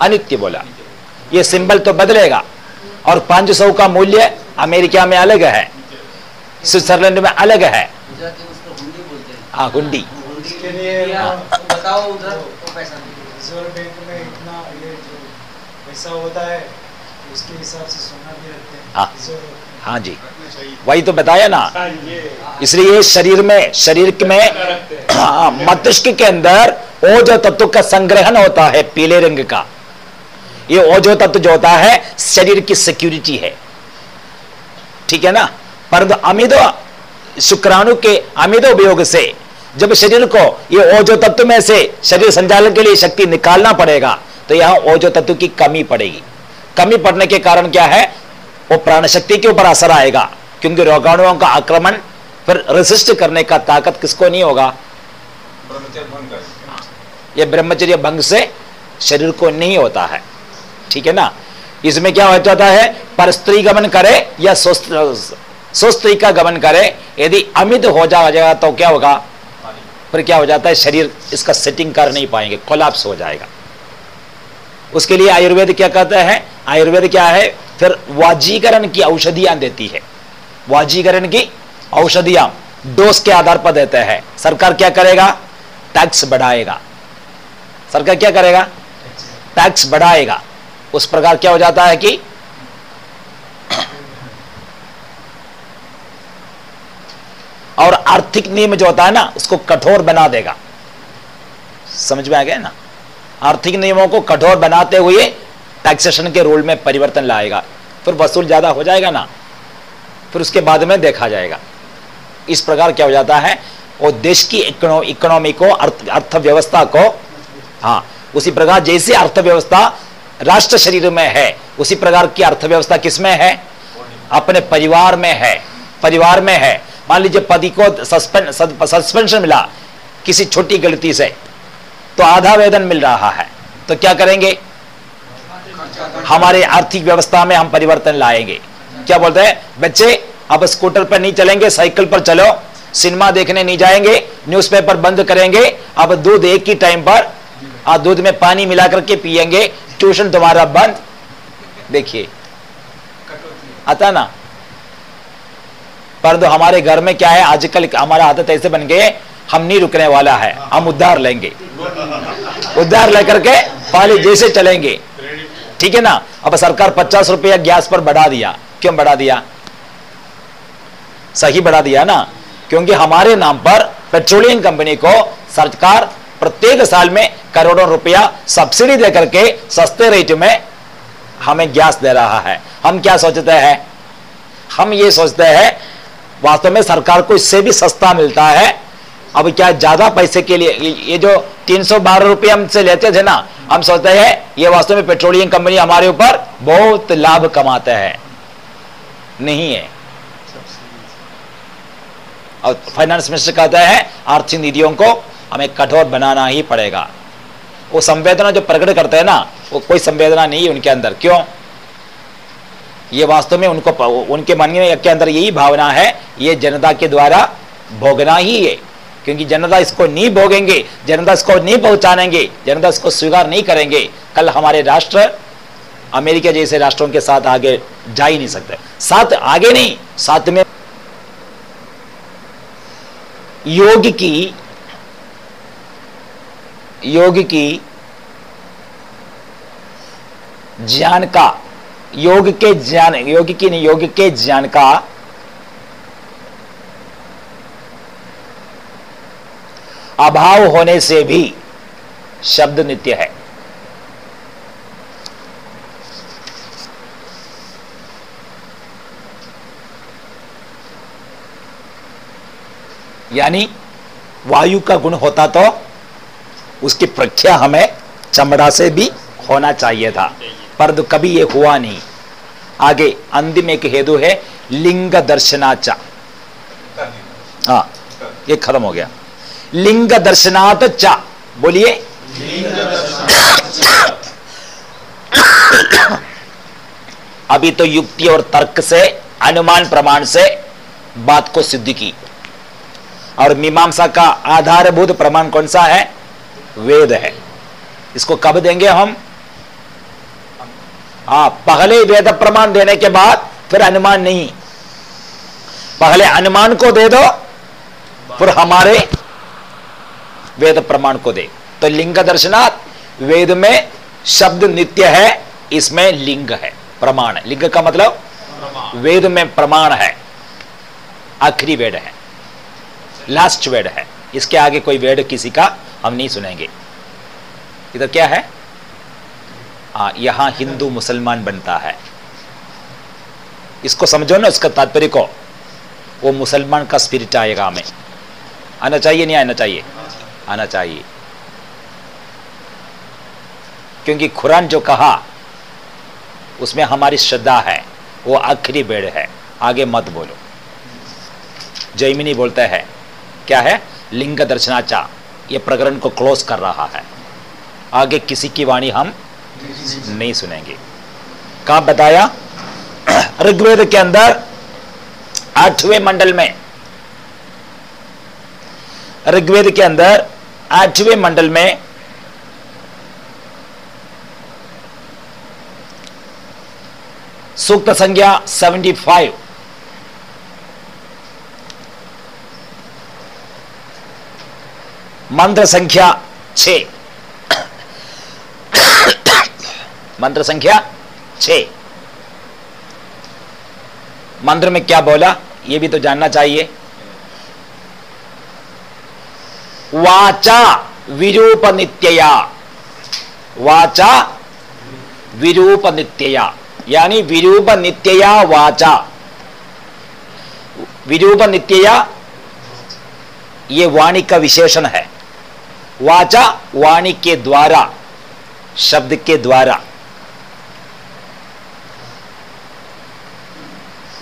[SPEAKER 1] अनित्य बोला। ये सिंबल तो बदलेगा। और 500 का मूल्य अमेरिका में अलग है। स्विट्जरलैंड में अलग है।
[SPEAKER 6] हैं
[SPEAKER 1] हाँ। हुंडी
[SPEAKER 6] उधर तो पैसा दे
[SPEAKER 7] रिज़र्व बैंक में इतना ये जो पैसा होता है उसके हिसाब से सोना भी रखते हैं।
[SPEAKER 1] हाँ। जी। वही तो बताया ना। इसलिए शरीर में शरीर में
[SPEAKER 4] हाँ,
[SPEAKER 1] मस्तिष्क के अंदर ओजो तत्व का संग्रहण होता है पीले रंग का। ये ओजो तत्व जो होता है शरीर की सिक्योरिटी है। ठीक है ना? परंतु अमिदो शुक्राणु के अमिदो उपयोग से जब शरीर को ये ओजो तत्व में से शरीर संचालन के लिए शक्ति निकालना पड़ेगा तो यहाँ ओजो तत्व की कमी पड़ेगी। कमी पड़ने के कारण क्या है? वो प्राण शक्ति के ऊपर असर आएगा, क्योंकि रोगाणुओं का आक्रमण फिर रेसिस्ट करने का ताकत किसको नहीं होगा? ये ब्रह्मचर्य भंग से शरीर को नहीं होता है, ठीक है ना? इसमें क्या हो जाता है? पर स्त्री गमन करे या स्त्री का गमन करे, यदि अमित हो जाएगा तो क्या होगा? फिर क्या हो जाता है? शरीर इसका सेटिंग कर नहीं पाएँगे कोलाप्स हो जाएगा। उसके लिए आयुर्वेद क्या कहता है? आयुर्वेद क्या है? फिर वाजीकरण की औषधियाँ देती है। वाजीकरण की औषधियाँ डोज के आधार पर देते हैं। सरकार क्या करेगा? टैक्स बढ़ाएगा। सरकार क्या करेगा? टैक्स बढ़ाएगा। उस प्रकार क्या हो जाता है कि और आर्थिक नियम जो होता है ना, उसको कठोर बना देगा। समझ में आ गया ना? आर्थिक नियमों को कठोर बनाते हुए टैक्सेशन के रूल में परिवर्तन लाएगा। फिर वसूल ज़्यादा हो जाएगा ना? फिर उसके बाद में देखा जाएगा। इस प्रकार क्या हो जाता है? वो देश की इकोनॉमी को, अर्थ, अर्थव्यवस्था को हाँ उसी प्रकार जैसे अर्थव्यवस्था राष्ट्र शरीर में है, उसी प्रकार की अर्थव्यवस्था किसमें है? अपने परिवार में है, परिवार में है। मान लीजिए पति को सस्पेंड सस्पेंशन मिला किसी छोटी गलती से तो आधा वेतन मिल रहा है तो क्या करेंगे? हमारे आर्थिक व्यवस्था में हम परिवर्तन लाएँगे। क्या बोलते हैं? बच्चे, अब स्कूटर पर नहीं चलेंगे, साइकिल पर चलो। सिनेमा देखने नहीं जाएँगे, न्यूज़पेपर बंद करेंगे। अब दूध एक ही टाइम पर दूध में पानी मिला करके पिएँगे, ट्यूशन तुम्हारा बंद। देखिए, आता ना? पर तो हमारे घर में क्या है, आजकल हमारा आदत ऐसे बन गए हम नहीं रुकने वाला है, हम उद्धार लेंगे। उद्धार लेकर के पहले जैसे चलेंगे। ठीक है ना? अब सरकार पचास रुपया गैस पर बढ़ा दिया। क्यों बढ़ा दिया? सही बढ़ा दिया ना? क्योंकि हमारे नाम पर पेट्रोलियम कंपनी को सरकार प्रत्येक साल में करोड़ों रुपया सब्सिडी देकर के सस्ते रेट में हमें गैस दे रहा है। हम क्या सोचते हैं? हम ये सोचते हैं, वास्तव में सरकार को इससे भी सस्ता मिलता है। अब क्या ज़्यादा पैसे के लिए, ये जो तीन सौ बारह रुपये हमसे लेते थे ना हम सोचते हैं, ये वास्तव में पेट्रोलियम कंपनी हमारे ऊपर बहुत लाभ कमाते हैं। नहीं है। और फाइनेंस मिनिस्टर कहता है, आर्थिक नीतियों को हमें कठोर बनाना ही पड़ेगा। वो संवेदना जो प्रकट करते हैं ना, वो कोई संवेदना नहीं है उनके अंदर। क्यों? ये वास्तव में उनको, उनके मन में के अंदर यही भावना है, ये जनता के द्वारा भोगना ही है। क्योंकि जनता इसको नहीं भोगेंगे, जनता इसको नहीं पहुंचानेंगे, जनता इसको स्वीकार नहीं करेंगे। कल हमारे राष्ट्र अमेरिका जैसे राष्ट्रों के साथ आगे जा ही नहीं सकते। साथ आगे नहीं, साथ में योग की योग की ज्ञान का, योग के ज्ञान, योग की नहीं, योग के ज्ञान का अभाव होने से भी शब्द नित्य है। यानी वायु का गुण होता तो उसकी प्रख्या हमें चमड़ा से भी होना चाहिए था पर कभी ये हुआ नहीं। आगे अंतिम एक हेतु है, लिंग दर्शनाचा। हाँ ये खत्म हो गया। लिंग दर्शनाथ चा बोलिए अभी तो युक्ति और तर्क से अनुमान प्रमाण से बात को सिद्ध की और मीमांसा का आधारभूत प्रमाण कौन सा है? वेद है। इसको कब देंगे हम? आ, पहले वेद प्रमाण देने के बाद फिर अनुमान नहीं। पहले अनुमान को दे दो फिर हमारे वेद प्रमाण को दे। तो लिंग दर्शनात् वेद में शब्द नित्य है इसमें लिंग है प्रमाण है। लिंग का मतलब वेद में प्रमाण है आखिरी वेद है लास्ट वेड है। इसके आगे कोई वेड किसी का हम नहीं सुनेंगे। इधर क्या है? आ, यहाँ हिंदू मुसलमान बनता है। इसको समझो ना उसका तात्पर्य को। वो मुसलमान का स्पिरिट आएगा हमें। आना चाहिए नहीं आना चाहिए? आना चाहिए। क्योंकि कुरान जो कहा, उसमें हमारी श्रद्धा है, वो आखिरी बेड़ है। आगे मत बोलो। जैमिनी बोलते हैं, क्या है? लिंग दर्शनाचा, ये प्रकरण को क्लोज कर रहा है। आगे किसी की वाणी हम नहीं सुनेंगे। कहा बताया? ऋग्वेद के अंदर, आठवें मंडल में। ऋग्वेद के अंदर आठवें मंडल में सूक्त संख्या 75 मंत्र संख्या छ मंत्र संख्या छ मंत्र में क्या बोला, ये भी तो जानना चाहिए। वाचा विरूप नित्यया वाचा विरूप नित्यया यानी विरूप नित्यया वाचा। विरूप नित्यया ये वाणी का विशेषण है। वाचा वाणी के द्वारा, शब्द के द्वारा।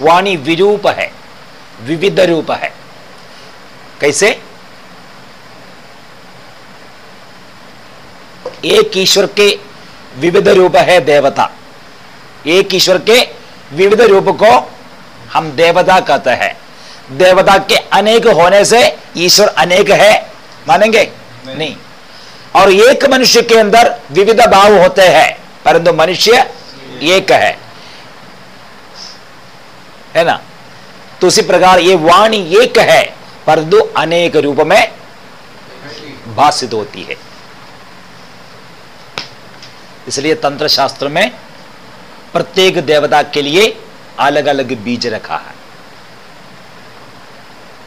[SPEAKER 1] वाणी विरूप है, विविध रूप है। कैसे? एक ईश्वर के विविध रूप है देवता। एक ईश्वर के विविध रूप को हम देवता कहते हैं। देवता के अनेक होने से ईश्वर अनेक है। मानेंगे? नहीं, नहीं। और एक मनुष्य के अंदर विविध भाव होते हैं परंतु मनुष्य एक है। है ना? तो उसी प्रकार ये वाणी एक है परंतु अनेक रूप में भाषित होती है। इसलिए तंत्र शास्त्र में प्रत्येक देवता के लिए अलग अलग बीज रखा है।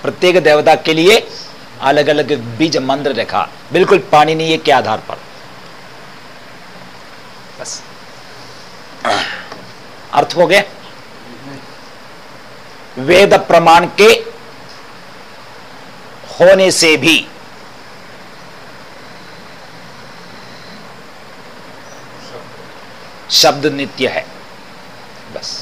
[SPEAKER 1] प्रत्येक देवता के लिए अलग अलग बीज मंत्र रखा। बिल्कुल पानी नहीं है, के आधार पर। बस। अर्थ हो गया? वेद प्रमाण के होने से भी शब्द नित्य है। बस।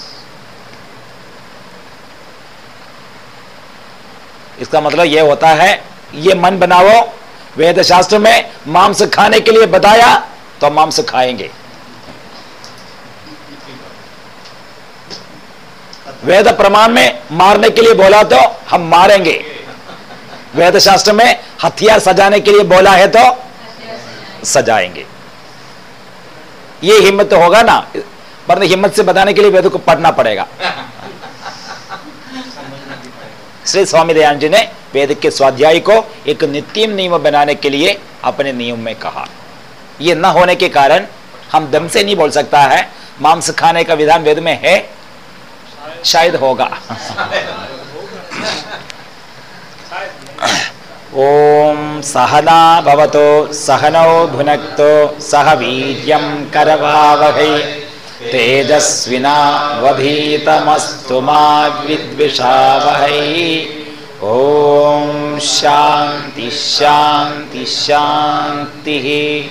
[SPEAKER 1] इसका मतलब यह होता है, ये मन बनाओ वेद शास्त्र में मांस खाने के लिए बताया तो मांस खाएँगे। वेद प्रमाण में मारने के लिए बोला तो हम मारेंगे। वेद शास्त्र में हथियार सजाने के लिए बोला है तो सजाएँगे। ये हिम्मत तो होगा ना, पर हिम्मत से बताने के लिए वेद को पढ़ना पड़ेगा। श्री स्वामी दयान जी ने वेद के स्वाध्याय को एक नित्यम नियम बनाने के लिए अपने नियम में कहा। यह न होने के कारण हम दम से नहीं बोल सकता है, मांस खाने का विधान वेद में है, शायद होगा। ओम सहना भवतो, सहनौ भुनक्तो, सह वीर्यं करवावहै। तेजस्विना वभीतमस्तु मा विद्विषावहै। ॐ शान्ति शान्ति, शान्तिः।